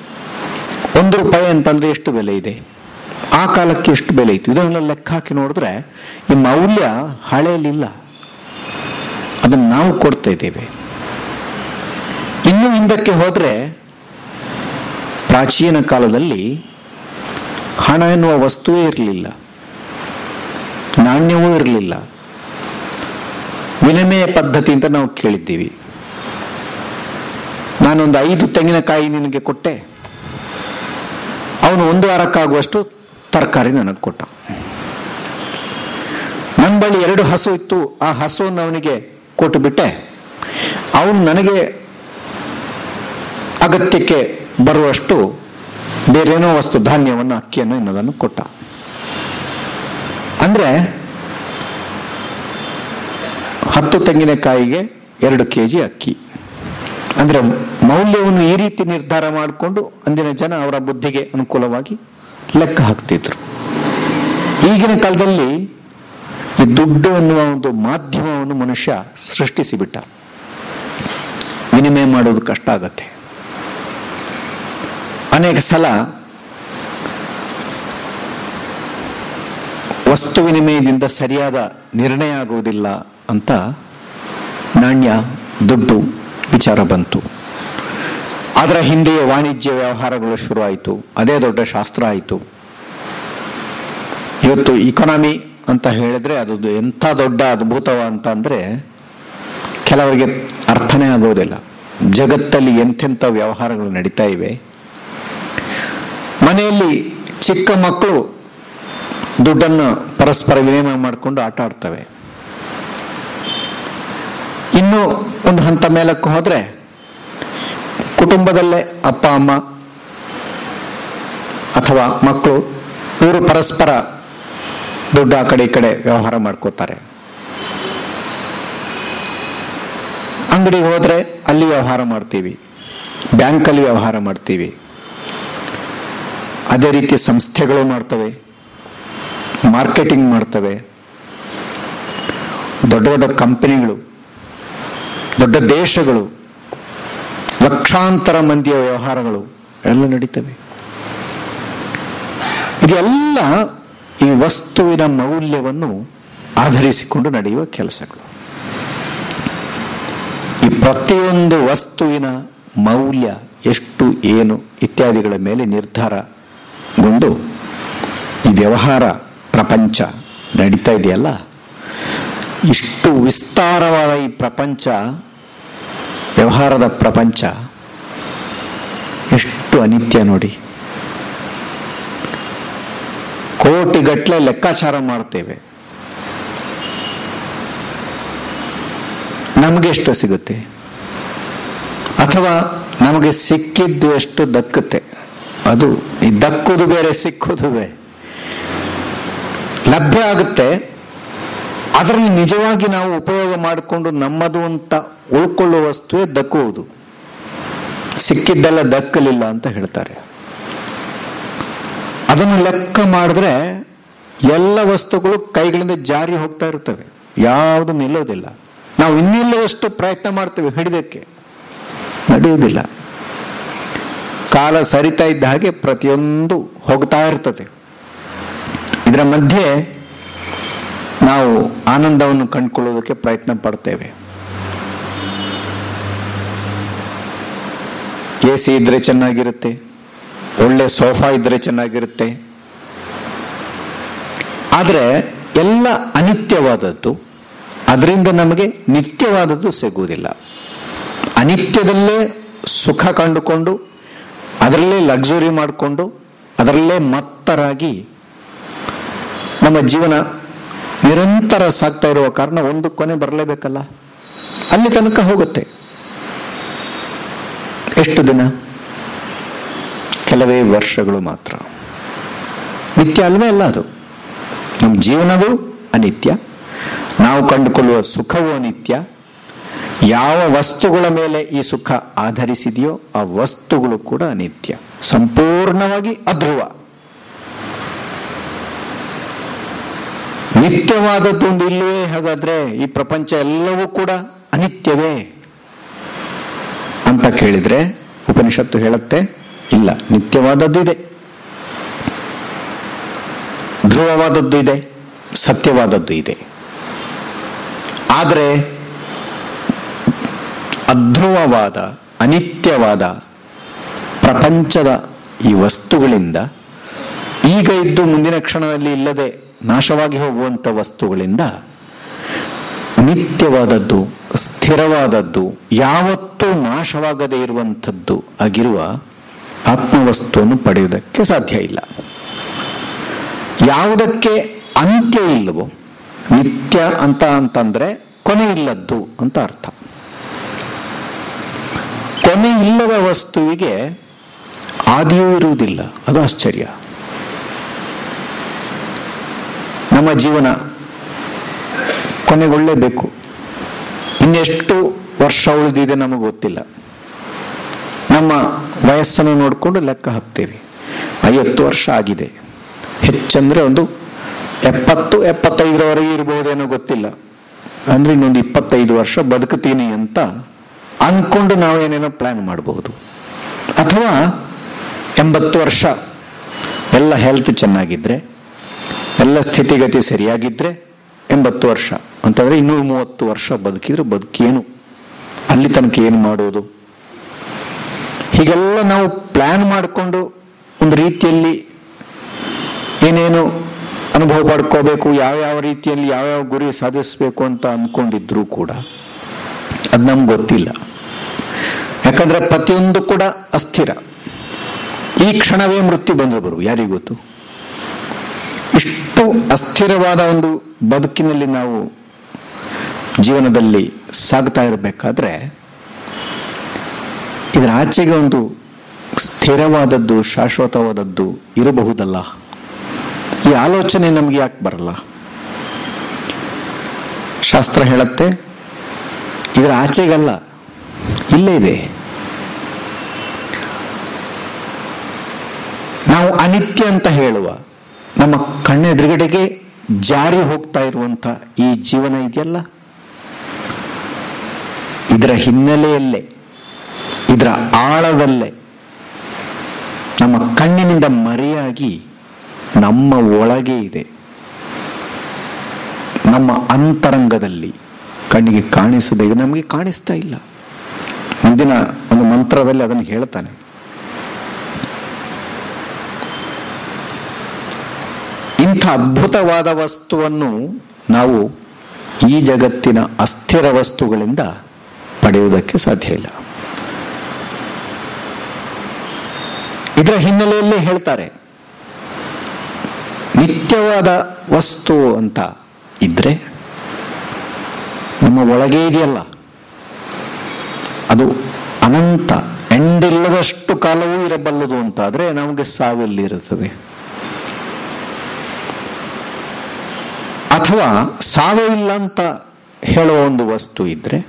ಒಂದು ರೂಪಾಯಿ ಅಂತಂದ್ರೆ ಎಷ್ಟು ಬೆಲೆ ಇದೆ? ಆ ಕಾಲಕ್ಕೆ ಎಷ್ಟು ಬೆಲೆ ಇತ್ತು? ಇದನ್ನೆಲ್ಲ ಲೆಕ್ಕ ಹಾಕಿ ನೋಡಿದ್ರೆ ಈ ಮೌಲ್ಯ ಹಳೆಯಲ್ಲಿಲ್ಲ ಅದನ್ನು ನಾವು ಕೊಡ್ತಾ ಇದ್ದೇವೆ. ಇನ್ನು ಹಿಂದಕ್ಕೆ ಹೋದರೆ ಪ್ರಾಚೀನ ಕಾಲದಲ್ಲಿ ಹಣ ಎನ್ನುವ ವಸ್ತುವೇ ಇರಲಿಲ್ಲ. ನಾಣ್ಯವೂ ಇರಲಿಲ್ಲ. ವಿನಿಮಯ ಪದ್ಧತಿ ಅಂತ ನಾವು ಕೇಳಿದ್ದೀವಿ. ನಾನೊಂದು ಐದು ತೆಂಗಿನಕಾಯಿ ನಿನಗೆ ಕೊಟ್ಟೆ. ಅವನು ಒಂದು ವಾರಕ್ಕಾಗುವಷ್ಟು ತರಕಾರಿ ನನಗೆ ಕೊಟ್ಟ. ನನ್ನ ಬಳಿ ಎರಡು ಹಸು ಇತ್ತು. ಆ ಹಸುವನ್ನು ಅವನಿಗೆ ಕೊಟ್ಟು ಬಿಟ್ಟೆ. ಅವನು ನನಗೆ ಅಗತ್ಯಕ್ಕೆ ಬರುವಷ್ಟು ಬೇರೇನೋ ವಸ್ತು ಧಾನ್ಯವನ್ನು, ಅಕ್ಕಿಯನ್ನು ಎನ್ನುವುದನ್ನು ಕೊಟ್ಟ. ಅಂದ್ರೆ ಹತ್ತು ತೆಂಗಿನಕಾಯಿಗೆ ಎರಡು ಕೆ ಜಿ ಅಕ್ಕಿ. ಅಂದ್ರೆ ಮೌಲ್ಯವನ್ನು ಈ ರೀತಿ ನಿರ್ಧಾರ ಮಾಡಿಕೊಂಡು ಅಂದಿನ ಜನ ಅವರ ಬುದ್ಧಿಗೆ ಅನುಕೂಲವಾಗಿ ಲೆಕ್ಕ ಹಾಕ್ತಿದ್ರು. ಈಗಿನ ಕಾಲದಲ್ಲಿ ಈ ದುಡ್ಡು ಅನ್ನುವ ಒಂದು ಮಾಧ್ಯಮವನ್ನು ಮನುಷ್ಯ ಸೃಷ್ಟಿಸಿಬಿಟ್ಟ. ವಿನಿಮಯ ಮಾಡೋದು ಕಷ್ಟ ಆಗತ್ತೆ. ಅನೇಕ ಸಲ ವಸ್ತು ವಿನಿಮಯದಿಂದ ಸರಿಯಾದ ನಿರ್ಣಯ ಆಗುವುದಿಲ್ಲ ಅಂತ ನಾಣ್ಯ, ದುಡ್ಡು, ವಿಚಾರ ಬಂತು. ಅದರ ಹಿಂದೆಯೇ ವಾಣಿಜ್ಯ ವ್ಯವಹಾರಗಳು ಶುರುವಾಯಿತು. ಅದೇ ದೊಡ್ಡ ಶಾಸ್ತ್ರ ಆಯಿತು. ಇವತ್ತು ಇಕಾನಮಿ ಅಂತ ಹೇಳಿದ್ರೆ ಅದು ಎಂಥ ದೊಡ್ಡ ಅದ್ಭುತವ ಅಂತ ಅಂದರೆ ಕೆಲವರಿಗೆ ಅರ್ಥನೇ ಆಗೋದಿಲ್ಲ. ಜಗತ್ತಲ್ಲಿ ಎಂಥೆಂಥ ವ್ಯವಹಾರಗಳು ನಡೀತಾ ಇವೆ. ಮನೆಯಲ್ಲಿ ಚಿಕ್ಕ ಮಕ್ಕಳು ದುಡ್ಡನ್ನು ಪರಸ್ಪರ ವಿನಿಮಯ ಮಾಡಿಕೊಂಡು ಆಟ ಆಡ್ತವೆ. ಇನ್ನು ಒಂದು ಹಂತ ಮೇಲಕ್ಕೆ ಹೋದ್ರೆ ಕುಟುಂಬದಲ್ಲೇ ಅಪ್ಪ, ಅಮ್ಮ ಅಥವಾ ಮಕ್ಕಳು ಇವರು ಪರಸ್ಪರ ದುಡ್ಡು ಆ ಕಡೆ ಈ ಕಡೆ ವ್ಯವಹಾರ ಮಾಡ್ಕೋತಾರೆ. ಅಂಗಡಿಗೆ ಹೋದ್ರೆ ಅಲ್ಲಿ ವ್ಯವಹಾರ ಮಾಡ್ತೀವಿ, ಬ್ಯಾಂಕಲ್ಲಿ ವ್ಯವಹಾರ ಮಾಡ್ತೀವಿ. ಅದೇ ರೀತಿ ಸಂಸ್ಥೆಗಳು ಮಾಡ್ತವೆ. ಮಾರ್ಕೆಟಿಂಗ್ ಮಾಡ್ತವೆ. ದೊಡ್ಡ ದೊಡ್ಡ ಕಂಪನಿಗಳು, ದೊಡ್ಡ ದೇಶಗಳು, ಲಕ್ಷಾಂತರ ಮಂದಿಯ ವ್ಯವಹಾರಗಳು ಎಲ್ಲ ನಡೀತವೆ. ಇದೆಲ್ಲ ಈ ವಸ್ತುವಿನ ಮೌಲ್ಯವನ್ನು ಆಧರಿಸಿಕೊಂಡು ನಡೆಯುವ ಕೆಲಸಗಳು. ಈ ಪ್ರತಿಯೊಂದು ವಸ್ತುವಿನ ಮೌಲ್ಯ ಎಷ್ಟು, ಏನು ಇತ್ಯಾದಿಗಳ ಮೇಲೆ ನಿರ್ಧಾರಗೊಂಡು ಈ ವ್ಯವಹಾರ ಪ್ರಪಂಚ ನಡೀತಾ ಇದೆಯಲ್ಲ? ಇಷ್ಟು ವಿಸ್ತಾರವಾದ ಈ ಪ್ರಪಂಚ, ವ್ಯವಹಾರದ ಪ್ರಪಂಚ, ಎಷ್ಟು ಅನಿತ್ಯ ನೋಡಿ. ಕೋಟಿಗಟ್ಟಲೆ ಲೆಕ್ಕಾಚಾರ ಮಾಡ್ತೇವೆ. ನಮಗೆ ಎಷ್ಟು ಸಿಗುತ್ತೆ? ಅಥವಾ ನಮಗೆ ಸಿಕ್ಕಿದ್ದು ಎಷ್ಟು ದಕ್ಕುತ್ತೆ? ಅದು ಈ ದಕ್ಕುದು ಬೇರೆ, ಸಿಕ್ಕುದು ಬೇರೆ. ಲಭ್ಯ ಆಗುತ್ತೆ. ಅದರಲ್ಲಿ ನಿಜವಾಗಿ ನಾವು ಉಪಯೋಗ ಮಾಡಿಕೊಂಡು ನಮ್ಮದು ಅಂತ ಉಳ್ಕೊಳ್ಳುವ ವಸ್ತುವೇ ದಕ್ಕುವುದು ಸಿಕ್ಕಿದ್ದೆಲ್ಲ ದಕ್ಕಲಿಲ್ಲ ಅಂತ ಹೇಳ್ತಾರೆ. ಅದನ್ನು ಲೆಕ್ಕ ಮಾಡಿದ್ರೆ ಎಲ್ಲ ವಸ್ತುಗಳು ಕೈಗಳಿಂದ ಜಾರಿ ಹೋಗ್ತಾ ಇರ್ತವೆ ಯಾವುದು ನಿಲ್ಲೋದಿಲ್ಲ. ನಾವು ಇನ್ನಿಲ್ಲದಷ್ಟು ಪ್ರಯತ್ನ ಮಾಡ್ತೇವೆ ಹಿಡಿದಕ್ಕೆ. ನಡೆಯುವುದಿಲ್ಲ. ಕಾಲ ಸರಿತಾ ಇದ್ದ ಹಾಗೆ ಪ್ರತಿಯೊಂದು ಹೋಗ್ತಾ ಇರ್ತದೆ. ಇದರ ಮಧ್ಯೆ ನಾವು ಆನಂದವನ್ನು ಕಂಡುಕೊಳ್ಳೋದಕ್ಕೆ ಪ್ರಯತ್ನ ಪಡ್ತೇವೆ. ಎ ಸಿ ಇದ್ರೆ ಚೆನ್ನಾಗಿರುತ್ತೆ, ಒಳ್ಳೆ ಸೋಫಾ ಇದ್ರೆ ಚೆನ್ನಾಗಿರುತ್ತೆ. ಆದರೆ ಎಲ್ಲ ಅನಿತ್ಯವಾದದ್ದು, ಅದರಿಂದ ನಮಗೆ ನಿತ್ಯವಾದದ್ದು ಸಿಗುವುದಿಲ್ಲ. ಅನಿತ್ಯದಲ್ಲೇ ಸುಖ ಕಂಡುಕೊಂಡು, ಅದರಲ್ಲೇ ಲಕ್ಸುರಿ ಮಾಡಿಕೊಂಡು, ಅದರಲ್ಲೇ ಮತ್ತರಾಗಿ ನಮ್ಮ ಜೀವನ ನಿರಂತರ ಸಾಗ್ತಾ ಇರುವ ಕಾರಣ ಒಂದು ಕೊನೆ ಬರಲೇಬೇಕಲ್ಲ? ಅಲ್ಲಿ ತನಕ ಹೋಗುತ್ತೆ. ಎಷ್ಟು ದಿನ? ಕೆಲವೇ ವರ್ಷಗಳು ಮಾತ್ರ. ನಿತ್ಯ ಅಲ್ವೇ ಅಲ್ಲ ಅದು. ನಮ್ಮ ಜೀವನವೂ ಅನಿತ್ಯ. ನಾವು ಕಂಡುಕೊಳ್ಳುವ ಸುಖವೂ ಅನಿತ್ಯ. ಯಾವ ವಸ್ತುಗಳ ಮೇಲೆ ಈ ಸುಖ ಆಧರಿಸಿದೆಯೋ ಆ ವಸ್ತುಗಳು ಕೂಡ ಅನಿತ್ಯ. ಸಂಪೂರ್ಣವಾಗಿ ಅಧ್ರುವ. ನಿತ್ಯವಾದದ್ದು ಇಲ್ಲವೇ? ಹಾಗಾದ್ರೆ ಈ ಪ್ರಪಂಚ ಎಲ್ಲವೂ ಕೂಡ ಅನಿತ್ಯವೇ? ಅಂತ ಕೇಳಿದ್ರೆ ಉಪನಿಷತ್ತು ಹೇಳುತ್ತೆ, ಇಲ್ಲ, ನಿತ್ಯವಾದದ್ದು ಇದೆ. ಧ್ರುವವಾದದ್ದು ಇದೆ, ಸತ್ಯವಾದದ್ದು ಇದೆ. ಆದರೆ ಅಧ್ರುವವಾದ, ಅನಿತ್ಯವಾದ ಪ್ರಪಂಚದ ಈ ವಸ್ತುಗಳಿಂದ ಈಗ ಇದ್ದು ಮುಂದಿನ ಕ್ಷಣದಲ್ಲಿ ಇಲ್ಲದೆ ನಾಶವಾಗಿ ಹೋಗುವಂಥ ವಸ್ತುಗಳಿಂದ ನಿತ್ಯವಾದದ್ದು, ಸ್ಥಿರವಾದದ್ದು, ಯಾವತ್ತೂ ನಾಶವಾಗದೇ ಇರುವಂಥದ್ದು ಆಗಿರುವ ಆತ್ಮವಸ್ತುವನ್ನು ಪಡೆಯುವುದಕ್ಕೆ ಸಾಧ್ಯ ಇಲ್ಲ. ಯಾವುದಕ್ಕೆ ಅಂತ್ಯ ಇಲ್ಲವೋ, ನಿತ್ಯ ಅಂತ ಅಂತಂದ್ರೆ ಕೊನೆ ಇಲ್ಲದ್ದು ಅಂತ ಅರ್ಥ. ಕೊನೆ ಇಲ್ಲದ ವಸ್ತುವಿಗೆ ಆದಿಯೂ ಇರುವುದಿಲ್ಲ. ಅದು ಆಶ್ಚರ್ಯ. ನಮ್ಮ ಜೀವನ ಕೊನೆಗೊಳ್ಳಲೇಬೇಕು ಇನ್ನೆಷ್ಟು ವರ್ಷ ಉಳಿದಿದೆ ನಮಗೆ ಗೊತ್ತಿಲ್ಲ. ನಮ್ಮ ವಯಸ್ಸನ್ನು ನೋಡಿಕೊಂಡು ಲೆಕ್ಕ ಹಾಕ್ತೀವಿ ಐವತ್ತು ವರ್ಷ ಆಗಿದೆ. ಹೆಚ್ಚಂದ್ರೆ ಒಂದು ಎಪ್ಪತ್ತು, ಎಪ್ಪತ್ತೈದರವರೆಗೆ ಇರಬಹುದೇನೋ ಗೊತ್ತಿಲ್ಲ. ಅಂದ್ರೆ ಇನ್ನೊಂದು ಇಪ್ಪತ್ತೈದು ವರ್ಷ ಬದುಕುತ್ತೀನಿ ಅಂತ ಅಂದ್ಕೊಂಡು ನಾವೇನೇನೋ ಪ್ಲಾನ್ ಮಾಡಬಹುದು ಅಥವಾ ಎಂಬತ್ತು ವರ್ಷ ಎಲ್ಲ ಹೆಲ್ತ್ ಚೆನ್ನಾಗಿದ್ರೆ ಎಲ್ಲ ಸ್ಥಿತಿಗತಿ ಸರಿಯಾಗಿದ್ರೆ ಎಂಬತ್ತು ವರ್ಷ. ಅಂತಂದ್ರೆ ಇನ್ನೂರ ಮೂವತ್ತು ವರ್ಷ ಬದುಕಿದ್ರೆ ಬದುಕೇನು? ಅಲ್ಲಿ ತನಕ ಏನು ಮಾಡೋದು ಹೀಗೆಲ್ಲ ನಾವು ಪ್ಲಾನ್ ಮಾಡಿಕೊಂಡು ಒಂದು ರೀತಿಯಲ್ಲಿ ಏನೇನು ಅನುಭವ ಪಡ್ಕೋಬೇಕು ಯಾವ್ಯಾವ ರೀತಿಯಲ್ಲಿ ಯಾವ್ಯಾವ ಗುರಿ ಸಾಧಿಸಬೇಕು ಅಂತ ಅನ್ಕೊಂಡಿದ್ರು ಕೂಡ ಅದು ನಮ್ಗೆ ಗೊತ್ತಿಲ್ಲ. ಯಾಕಂದ್ರೆ ಪ್ರತಿಯೊಂದು ಕೂಡ ಅಸ್ಥಿರ. ಈ ಕ್ಷಣವೇ ಮೃತ್ಯು ಬಂದು ಬರು ಯಾರಿಗೂ ಇಷ್ಟು ಅಸ್ಥಿರವಾದ ಒಂದು ಬದುಕಿನಲ್ಲಿ ನಾವು ಜೀವನದಲ್ಲಿ ಸಾಗ್ತಾ ಇರಬೇಕಾದ್ರೆ ಇದರ ಆಚೆಗೆ ಒಂದು ಸ್ಥಿರವಾದದ್ದು, ಶಾಶ್ವತವಾದದ್ದು ಇರಬಹುದಲ್ಲ? ಈ ಆಲೋಚನೆ ನಮ್ಗೆ ಯಾಕೆ ಬರಲ್ಲ? ಶಾಸ್ತ್ರ ಹೇಳತ್ತೆ, ಇದರ ಆಚೆಗಲ್ಲ, ಇಲ್ಲೇ ಇದೆ. ನಾವು ಅನಿತ್ಯ ಅಂತ ಹೇಳುವ ನಮ್ಮ ಕಣ್ಣೆದುರುಗಡೆಗೆ ಜಾರಿ ಹೋಗ್ತಾ ಇರುವಂತ ಈ ಜೀವನ ಇದೆಯಲ್ಲ? ಇದರ ಹಿನ್ನೆಲೆಯಲ್ಲೇ, ಇದರ ಆಳದಲ್ಲೇ ನಮ್ಮ ಕಣ್ಣಿನಿಂದ ಮರೆಯಾಗಿ ನಮ್ಮ ಒಳಗೆ ಇದೆ. ನಮ್ಮ ಅಂತರಂಗದಲ್ಲಿ ಕಣ್ಣಿಗೆ ಕಾಣಿಸದೆ ನಮಗೆ ಕಾಣಿಸ್ತಾ ಇಲ್ಲ. ಮುಂದಿನ ಒಂದು ಮಂತ್ರದಲ್ಲಿ ಅದನ್ನು ಹೇಳ್ತಾನೆ. ಇಂಥ ಅದ್ಭುತವಾದ ವಸ್ತುವನ್ನು ನಾವು ಈ ಜಗತ್ತಿನ ಅಸ್ಥಿರ ವಸ್ತುಗಳಿಂದ ಪಡೆಯುವುದಕ್ಕೆ ಸಾಧ್ಯ ಇಲ್ಲ. ಇದರ ಹಿನ್ನೆಲೆಯಲ್ಲಿ ಹೇಳ್ತಾರೆ, ನಿತ್ಯವಾದ ವಸ್ತು ಅಂತ ಇದ್ರೆ ನಮ್ಮ ಒಳಗೆ ಇದೆಯಲ್ಲ. ಅದು ಅನಂತ, ಎಂಡಿಲ್ಲದಷ್ಟು ಕಾಲವೂ ಇರಬಲ್ಲದು ಅಂತಾದರೆ ನಮಗೆ ಸಾವಿಲ್ಲಿ ಅಥವಾ ಸಾವೇ ಇಲ್ಲ ಅಂತ ಹೇಳುವ ಒಂದು ವಸ್ತು ಇದ್ರೆ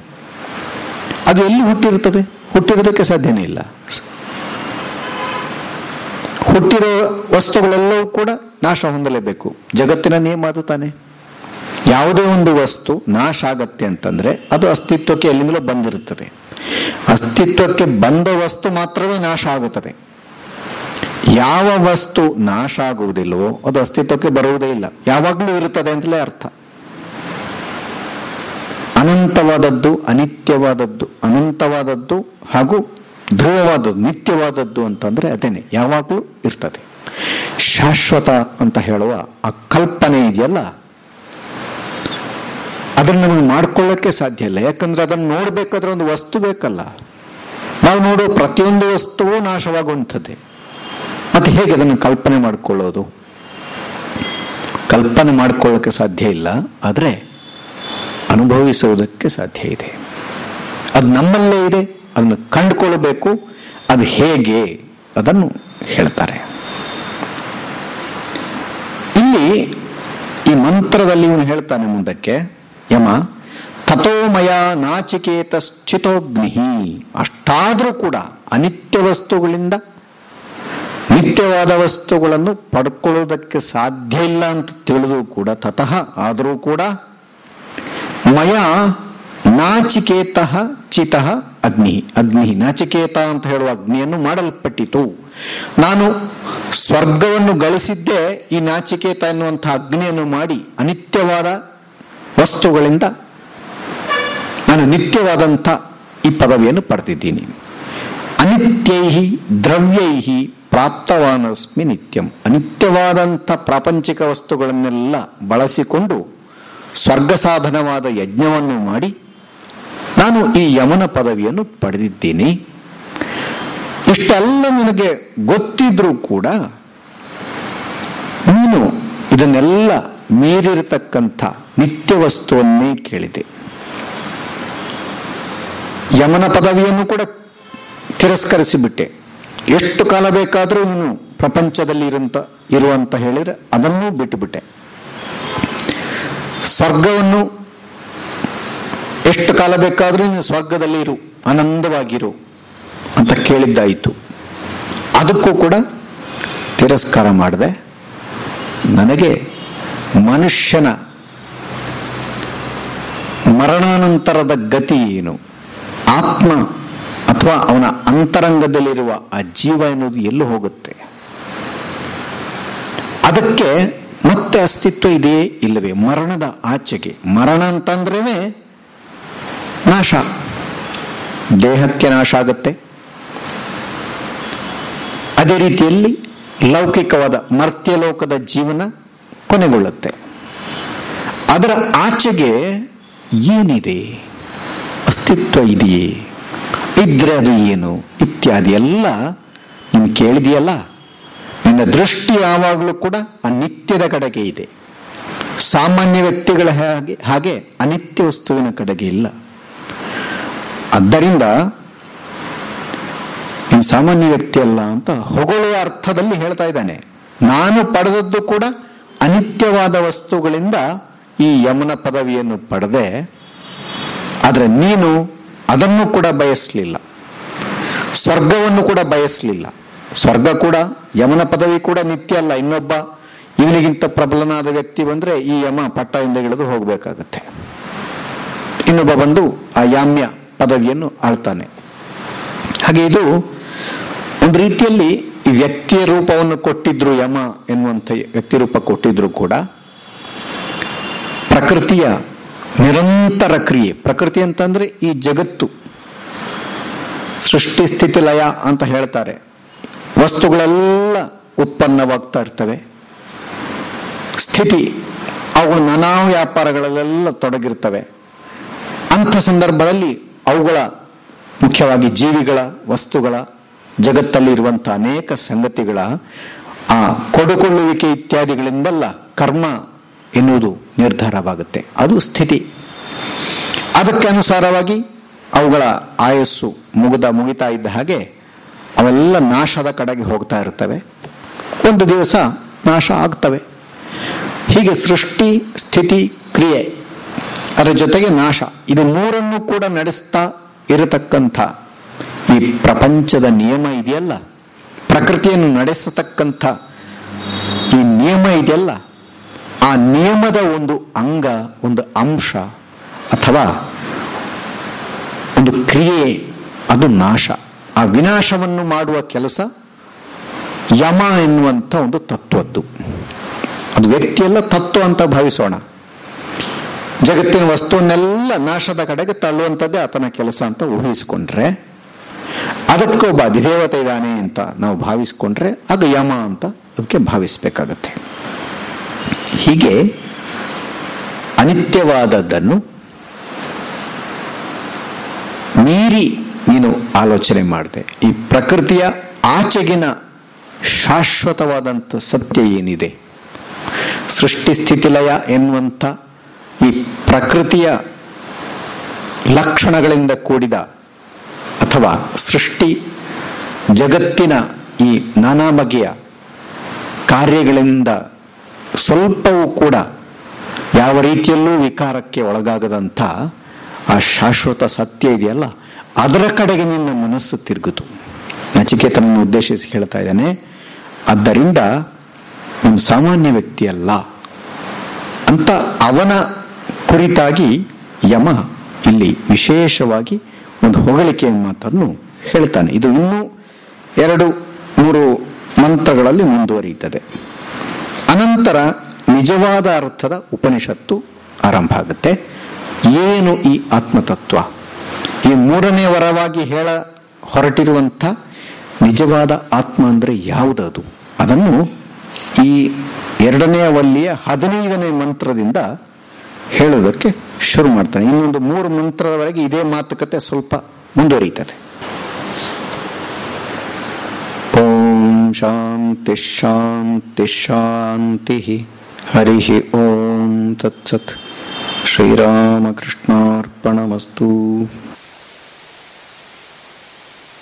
ಅದು ಎಲ್ಲಿ ಹುಟ್ಟಿರುತ್ತದೆ? ಹುಟ್ಟಿರೋದಕ್ಕೆ ಸಾಧ್ಯನೇ ಇಲ್ಲ. ಹುಟ್ಟಿರೋ ವಸ್ತುಗಳೆಲ್ಲವೂ ಕೂಡ ನಾಶ ಹೊಂದಲೇಬೇಕು. ಜಗತ್ತಿನ ನಿಯಮ ಅದು ತಾನೆ. ಯಾವುದೇ ಒಂದು ವಸ್ತು ನಾಶ ಆಗತ್ತೆ ಅಂತಂದ್ರೆ ಅದು ಅಸ್ತಿತ್ವಕ್ಕೆ ಎಲ್ಲಿಂದಲೂ ಬಂದಿರುತ್ತದೆ. ಅಸ್ತಿತ್ವಕ್ಕೆ ಬಂದ ವಸ್ತು ಮಾತ್ರವೇ ನಾಶ ಆಗುತ್ತದೆ. ಯಾವ ವಸ್ತು ನಾಶ ಆಗುವುದಿಲ್ಲವೋ ಅದು ಅಸ್ತಿತ್ವಕ್ಕೆ ಬರುವುದೇ ಇಲ್ಲ. ಯಾವಾಗಲೂ ಇರುತ್ತದೆ ಅಂತಲೇ ಅರ್ಥ. ಅನಂತವಾದದ್ದು ಅನಿತ್ಯವಾದದ್ದು, ಅನಂತವಾದದ್ದು ಹಾಗೂ ಧ್ರುವವಾದದ್ದು, ನಿತ್ಯವಾದದ್ದು ಅಂತಂದ್ರೆ ಅದೇನೆ, ಯಾವಾಗಲೂ ಇರ್ತದೆ. ಶಾಶ್ವತ ಅಂತ ಹೇಳುವ ಆ ಕಲ್ಪನೆ ಇದೆಯಲ್ಲ? ಅದನ್ನು ನಮಗೆ ಮಾಡ್ಕೊಳ್ಳೋಕ್ಕೆ ಸಾಧ್ಯ ಇಲ್ಲ. ಯಾಕಂದ್ರೆ ಅದನ್ನು ನೋಡ್ಬೇಕಾದ್ರೆ ಒಂದು ವಸ್ತು ಬೇಕಲ್ಲ. ನಾವು ನೋಡುವ ಪ್ರತಿಯೊಂದು ವಸ್ತುವು ನಾಶವಾಗುವಂಥದ್ದೇ. ಮತ್ತೆ ಹೇಗೆ ಅದನ್ನು ಕಲ್ಪನೆ ಮಾಡಿಕೊಳ್ಳೋದು? ಕಲ್ಪನೆ ಮಾಡಿಕೊಳ್ಳೋಕೆ ಸಾಧ್ಯ ಇಲ್ಲ, ಆದರೆ ಅನುಭವಿಸುವುದಕ್ಕೆ ಸಾಧ್ಯ ಇದೆ. ಅದು ನಮ್ಮಲ್ಲೇ ಇದೆ, ಅದನ್ನು ಕಂಡುಕೊಳ್ಳಬೇಕು, ಅದು ಹೇಗೆ ಅದನ್ನು ಹೇಳ್ತಾರೆ. ಇಲ್ಲಿ ಈ ಮಂತ್ರದಲ್ಲಿ ಇವನು ಹೇಳ್ತಾನೆ ಮುಂದಕ್ಕೆ, ಯಮ, ತಥೋಮಯ ನಾಚಿಕೇತಶ್ಚಿತೋಗ್ನಿ ಅಷ್ಟಾದರೂ ಕೂಡ ಅನಿತ್ಯ ವಸ್ತುಗಳಿಂದ ನಿತ್ಯವಾದ ವಸ್ತುಗಳನ್ನು ಪಡ್ಕೊಳ್ಳೋದಕ್ಕೆ ಸಾಧ್ಯ ಇಲ್ಲ ಅಂತ ತಿಳಿದು ಕೂಡ ತತಃ, ಆದರೂ ಕೂಡ ಮಯ ನಾಚಿಕೇತ ಚಿತ ಅಗ್ನಿ. ಅಗ್ನಿ ನಾಚಿಕೇತ ಅಂತ ಹೇಳುವ ಅಗ್ನಿಯನ್ನು ಮಾಡಲ್ಪಟ್ಟಿತು. ನಾನು ಸ್ವರ್ಗವನ್ನು ಗಳಿಸಿದ್ದೇ ಈ ನಾಚಿಕೇತ ಎನ್ನುವಂತಹ ಅಗ್ನಿಯನ್ನು ಮಾಡಿ ಅನಿತ್ಯವಾದ ವಸ್ತುಗಳಿಂದ ನಾನು ನಿತ್ಯವಾದಂಥ ಈ ಪದವಿಯನ್ನು ಪಡೆದಿದ್ದೀನಿ. ಅನಿತ್ಯೈ ದ್ರವ್ಯೈ ಪ್ರಾಪ್ತವಾನಸ್ಮಿ ನಿತ್ಯಂ. ಅನಿತ್ಯವಾದಂಥ ಪ್ರಾಪಂಚಿಕ ವಸ್ತುಗಳನ್ನೆಲ್ಲ ಬಳಸಿಕೊಂಡು ಸ್ವರ್ಗ ಸಾಧನವಾದ ಯಜ್ಞವನ್ನು ಮಾಡಿ ನಾನು ಈ ಯಮನ ಪದವಿಯನ್ನು ಪಡೆದಿದ್ದೇನೆ. ಇಷ್ಟೆಲ್ಲ ನಿನಗೆ ಗೊತ್ತಿದ್ರೂ ಕೂಡ ನೀನು ಇದನ್ನೆಲ್ಲ ಮೀರಿರತಕ್ಕಂಥ ನಿತ್ಯ ವಸ್ತುವನ್ನೇ ಕೇಳಿದೆ. ಯಮನ ಪದವಿಯನ್ನು ಕೂಡ ತಿರಸ್ಕರಿಸಿಬಿಟ್ಟೆ. ಎಷ್ಟು ಕಾಲ ಬೇಕಾದರೂ ನೀನು ಪ್ರಪಂಚದಲ್ಲಿ ಇರುವಂತ ಇರುವಂತ ಹೇಳಿದರೆ ಅದನ್ನೂ ಬಿಟ್ಟುಬಿಟ್ಟೆ. ಸ್ವರ್ಗವನ್ನು ಎಷ್ಟು ಕಾಲ ಬೇಕಾದರೂ ನೀನು ಸ್ವರ್ಗದಲ್ಲಿ ಇರು, ಆನಂದವಾಗಿರು ಅಂತ ಕೇಳಿದ್ದಾಯಿತು. ಅದಕ್ಕೂ ಕೂಡ ತಿರಸ್ಕಾರ ಮಾಡಿದೆ. ನನಗೆ ಮನುಷ್ಯನ ಮರಣಾನಂತರದ ಗತಿ ಏನು? ಆತ್ಮ ಅಥವಾ ಅವನ ಅಂತರಂಗದಲ್ಲಿರುವ ಆ ಜೀವ ಎನ್ನುವುದು ಎಲ್ಲೂ ಹೋಗುತ್ತೆ. ಅದಕ್ಕೆ ಮತ್ತೆ ಅಸ್ತಿತ್ವ ಇದೆಯೇ ಇಲ್ಲವೇ? ಮರಣದ ಆಚೆಗೆ. ಮರಣ ಅಂತಂದ್ರೇ ನಾಶ. ದೇಹಕ್ಕೆ ನಾಶ ಆಗುತ್ತೆ. ಅದೇ ರೀತಿಯಲ್ಲಿ ಲೌಕಿಕವಾದ ಮರ್ತ್ಯಲೋಕದ ಜೀವನ ಕೊನೆಗೊಳ್ಳುತ್ತೆ. ಅದರ ಆಚೆಗೆ ಏನಿದೆ? ಅಸ್ತಿತ್ವ ಇದೆಯೇ? ಇದ್ರೆ ಅದು ಏನು? ಇತ್ಯಾದಿ ಎಲ್ಲ ನೀನು ಕೇಳಿದೆಯಲ್ಲ? ನಿನ್ನ ದೃಷ್ಟಿ ಯಾವಾಗಲೂ ಕೂಡ ಅನಿತ್ಯದ ಕಡೆಗೆ ಇದೆ. ಸಾಮಾನ್ಯ ವ್ಯಕ್ತಿಗಳ ಹಾಗೆ ಹಾಗೆ ಅನಿತ್ಯ ವಸ್ತುವಿನ ಕಡೆಗೆ ಇಲ್ಲ. ಆದ್ದರಿಂದ ನೀನು ಸಾಮಾನ್ಯ ವ್ಯಕ್ತಿ ಅಲ್ಲ ಅಂತ ಹೊಗಳುವ ಅರ್ಥದಲ್ಲಿ ಹೇಳ್ತಾ ಇದ್ದಾನೆ. ನಾನು ಪಡೆದದ್ದು ಕೂಡ ಅನಿತ್ಯವಾದ ವಸ್ತುಗಳಿಂದ ಈ ಯಮನ ಪದವಿಯನ್ನು ಪಡೆದೆ. ಆದರೆ ನೀನು ಅದನ್ನು ಕೂಡ ಬಯಸಲಿಲ್ಲ. ಸ್ವರ್ಗವನ್ನು ಕೂಡ ಬಯಸಲಿಲ್ಲ. ಸ್ವರ್ಗ ಕೂಡ, ಯಮನ ಪದವಿ ಕೂಡ ನಿತ್ಯ ಅಲ್ಲ. ಇನ್ನೊಬ್ಬ ಇವನಿಗಿಂತ ಪ್ರಬಲನಾದ ವ್ಯಕ್ತಿ ಬಂದ್ರೆ ಈ ಯಮ ಪಟ್ಟದಿಂದ ಹಿಡಿದು ಹೋಗಬೇಕಾಗತ್ತೆ. ಇನ್ನೊಬ್ಬ ಬಂದು ಆ ಯಾಮ್ಯ ಪದವಿಯನ್ನು ಆಳ್ತಾನೆ. ಹಾಗೆ ಇದು ಒಂದು ರೀತಿಯಲ್ಲಿ ವ್ಯಕ್ತಿಯ ರೂಪವನ್ನು ಕೊಟ್ಟಿದ್ರು ಯಮ ಎನ್ನುವಂಥ ವ್ಯಕ್ತಿ ರೂಪ ಕೊಟ್ಟಿದ್ರು ಕೂಡ ಪ್ರಕೃತಿಯ ನಿರಂತರ ಕ್ರಿಯೆ. ಪ್ರಕೃತಿ ಅಂತಂದ್ರೆ ಈ ಜಗತ್ತು. ಸೃಷ್ಟಿ, ಸ್ಥಿತಿ, ಲಯ ಅಂತ ಹೇಳ್ತಾರೆ. ವಸ್ತುಗಳೆಲ್ಲ ಉತ್ಪನ್ನವಾಗ್ತಾ ಇರ್ತವೆ. ಸ್ಥಿತಿ, ಅವುಗಳು ನಾನಾ ವ್ಯಾಪಾರಗಳಲ್ಲೆಲ್ಲ ತೊಡಗಿರ್ತವೆ. ಅಂಥ ಸಂದರ್ಭದಲ್ಲಿ ಅವುಗಳ ಮುಖ್ಯವಾಗಿ ಜೀವಿಗಳ, ವಸ್ತುಗಳ ಜಗತ್ತಲ್ಲಿ ಇರುವಂಥ ಅನೇಕ ಸಂಗತಿಗಳ ಆ ಕೊಡುಕೊಳ್ಳುವಿಕೆ ಇತ್ಯಾದಿಗಳಿಂದಲ್ಲ ಕರ್ಮ ಎನ್ನುವುದು ನಿರ್ಧಾರವಾಗುತ್ತೆ. ಅದು ಸ್ಥಿತಿ. ಅದಕ್ಕೆ ಅನುಸಾರವಾಗಿ ಅವುಗಳ ಆಯಸ್ಸು ಮುಗಿದ ಮುಗಿತಾ ಇದ್ದ ಹಾಗೆ ಅವೆಲ್ಲ ನಾಶದ ಕಡೆಗೆ ಹೋಗ್ತಾ ಇರ್ತವೆ ಒಂದು ದಿವಸ ನಾಶ ಆಗ್ತವೆ. ಹೀಗೆ ಸೃಷ್ಟಿ, ಸ್ಥಿತಿ, ಕ್ರಿಯೆ ಅದರ ಜೊತೆಗೆ ನಾಶ. ಇದು ಮೂರನ್ನು ಕೂಡ ನಡೆಸ್ತಾ ಇರತಕ್ಕಂಥ ಈ ಪ್ರಪಂಚದ ನಿಯಮ ಇದೆಯಲ್ಲ? ಪ್ರಕೃತಿಯನ್ನು ನಡೆಸತಕ್ಕಂಥ ಈ ನಿಯಮ ಇದೆಯಲ್ಲ? ಆ ನಿಯಮದ ಒಂದು ಅಂಗ, ಒಂದು ಅಂಶ ಅಥವಾ ಒಂದು ಕ್ರಿಯೆ, ಅದು ನಾಶ. ಆ ವಿನಾಶವನ್ನು ಮಾಡುವ ಕೆಲಸ ಯಮ ಎನ್ನುವಂಥ ಒಂದು ತತ್ವದ್ದು. ಅದು ವ್ಯಕ್ತಿಯೆಲ್ಲ ತತ್ವ ಅಂತ ಭಾವಿಸೋಣ. ಜಗತ್ತಿನ ವಸ್ತುವನ್ನೆಲ್ಲ ನಾಶದ ಕಡೆಗೆ ತಳ್ಳುವಂಥದ್ದೇ ಆತನ ಕೆಲಸ ಅಂತ ಊಹಿಸಿಕೊಂಡ್ರೆ ಅದಕ್ಕೊಬ್ಬ ಅಧಿದೇವತೆ ಇದ್ದಾನೆ ಅಂತ ನಾವು ಭಾವಿಸ್ಕೊಂಡ್ರೆ, ಅದು ಯಮ ಅಂತ ಅದಕ್ಕೆ ಭಾವಿಸ್ಬೇಕಾಗತ್ತೆ. ಹೀಗೆ ಅನಿತ್ಯವಾದದ್ದನ್ನು ಮೀರಿ ನೀನು ಆಲೋಚನೆ ಮಾಡಿದೆ. ಈ ಪ್ರಕೃತಿಯ ಆಚೆಗಿನ ಶಾಶ್ವತವಾದಂಥ ಸತ್ಯ ಏನಿದೆ? ಸೃಷ್ಟಿ ಸ್ಥಿತಿಲಯ ಎನ್ನುವಂಥ ಈ ಪ್ರಕೃತಿಯ ಲಕ್ಷಣಗಳಿಂದ ಕೂಡಿದ ಅಥವಾ ಸೃಷ್ಟಿ ಜಗತ್ತಿನ ಈ ನಾನಾ ಬಗೆಯ ಕಾರ್ಯಗಳಿಂದ ಸ್ವಲ್ಪವೂ ಕೂಡ ಯಾವ ರೀತಿಯಲ್ಲೂ ವಿಕಾರಕ್ಕೆ ಒಳಗಾಗದಂಥ ಆ ಶಾಶ್ವತ ಸತ್ಯ ಇದೆಯಲ್ಲ, ಅದರ ಕಡೆಗೆ ನಿನ್ನ ಮನಸ್ಸು ತಿರುಗಿತು ನಚಿಕೇತನನ್ನು ಉದ್ದೇಶಿಸಿ ಹೇಳ್ತಾ ಇದ್ದಾನೆ, ಆದ್ದರಿಂದ ನಮ್ಮ ಸಾಮಾನ್ಯ ವ್ಯಕ್ತಿ ಅಲ್ಲ ಅಂತ ಅವನ ಕುರಿತಾಗಿ ಯಮ ಇಲ್ಲಿ ವಿಶೇಷವಾಗಿ ಒಂದು ಹೊಗಳಿಕೆಯ ಮಾತನ್ನು ಹೇಳ್ತಾನೆ. ಇದು ಇನ್ನೂ ಎರಡು, ಮೂರು ಮಂತ್ರಗಳಲ್ಲಿ ಮುಂದುವರಿಯುತ್ತದೆ. ಅನಂತರ ನಿಜವಾದ ಅರ್ಥದ ಉಪನಿಷತ್ತು ಆರಂಭ ಆಗುತ್ತೆ. ಏನು ಈ ಆತ್ಮತತ್ವ? ಈ ಮೂರನೇ ವರವಾಗಿ ಹೇಳ ಹೊರಟಿರುವಂಥ ನಿಜವಾದ ಆತ್ಮ ಅಂದರೆ ಯಾವುದದು? ಅದನ್ನು ಈ ಎರಡನೇ ವಲ್ಲಿಯ ಹದಿನೈದನೇ ಮಂತ್ರದಿಂದ ಹೇಳೋದಕ್ಕೆ ಶುರು ಮಾಡ್ತಾನೆ. ಇನ್ನೊಂದು ಮೂರು ಮಂತ್ರದವರೆಗೆ ಇದೇ ಮಾತುಕತೆ ಸ್ವಲ್ಪ ಮುಂದುವರಿಯುತ್ತದೆ शांति शांति शांति हरि ओम तत्सत। श्रीरामकृष्णार्पणमस्तु।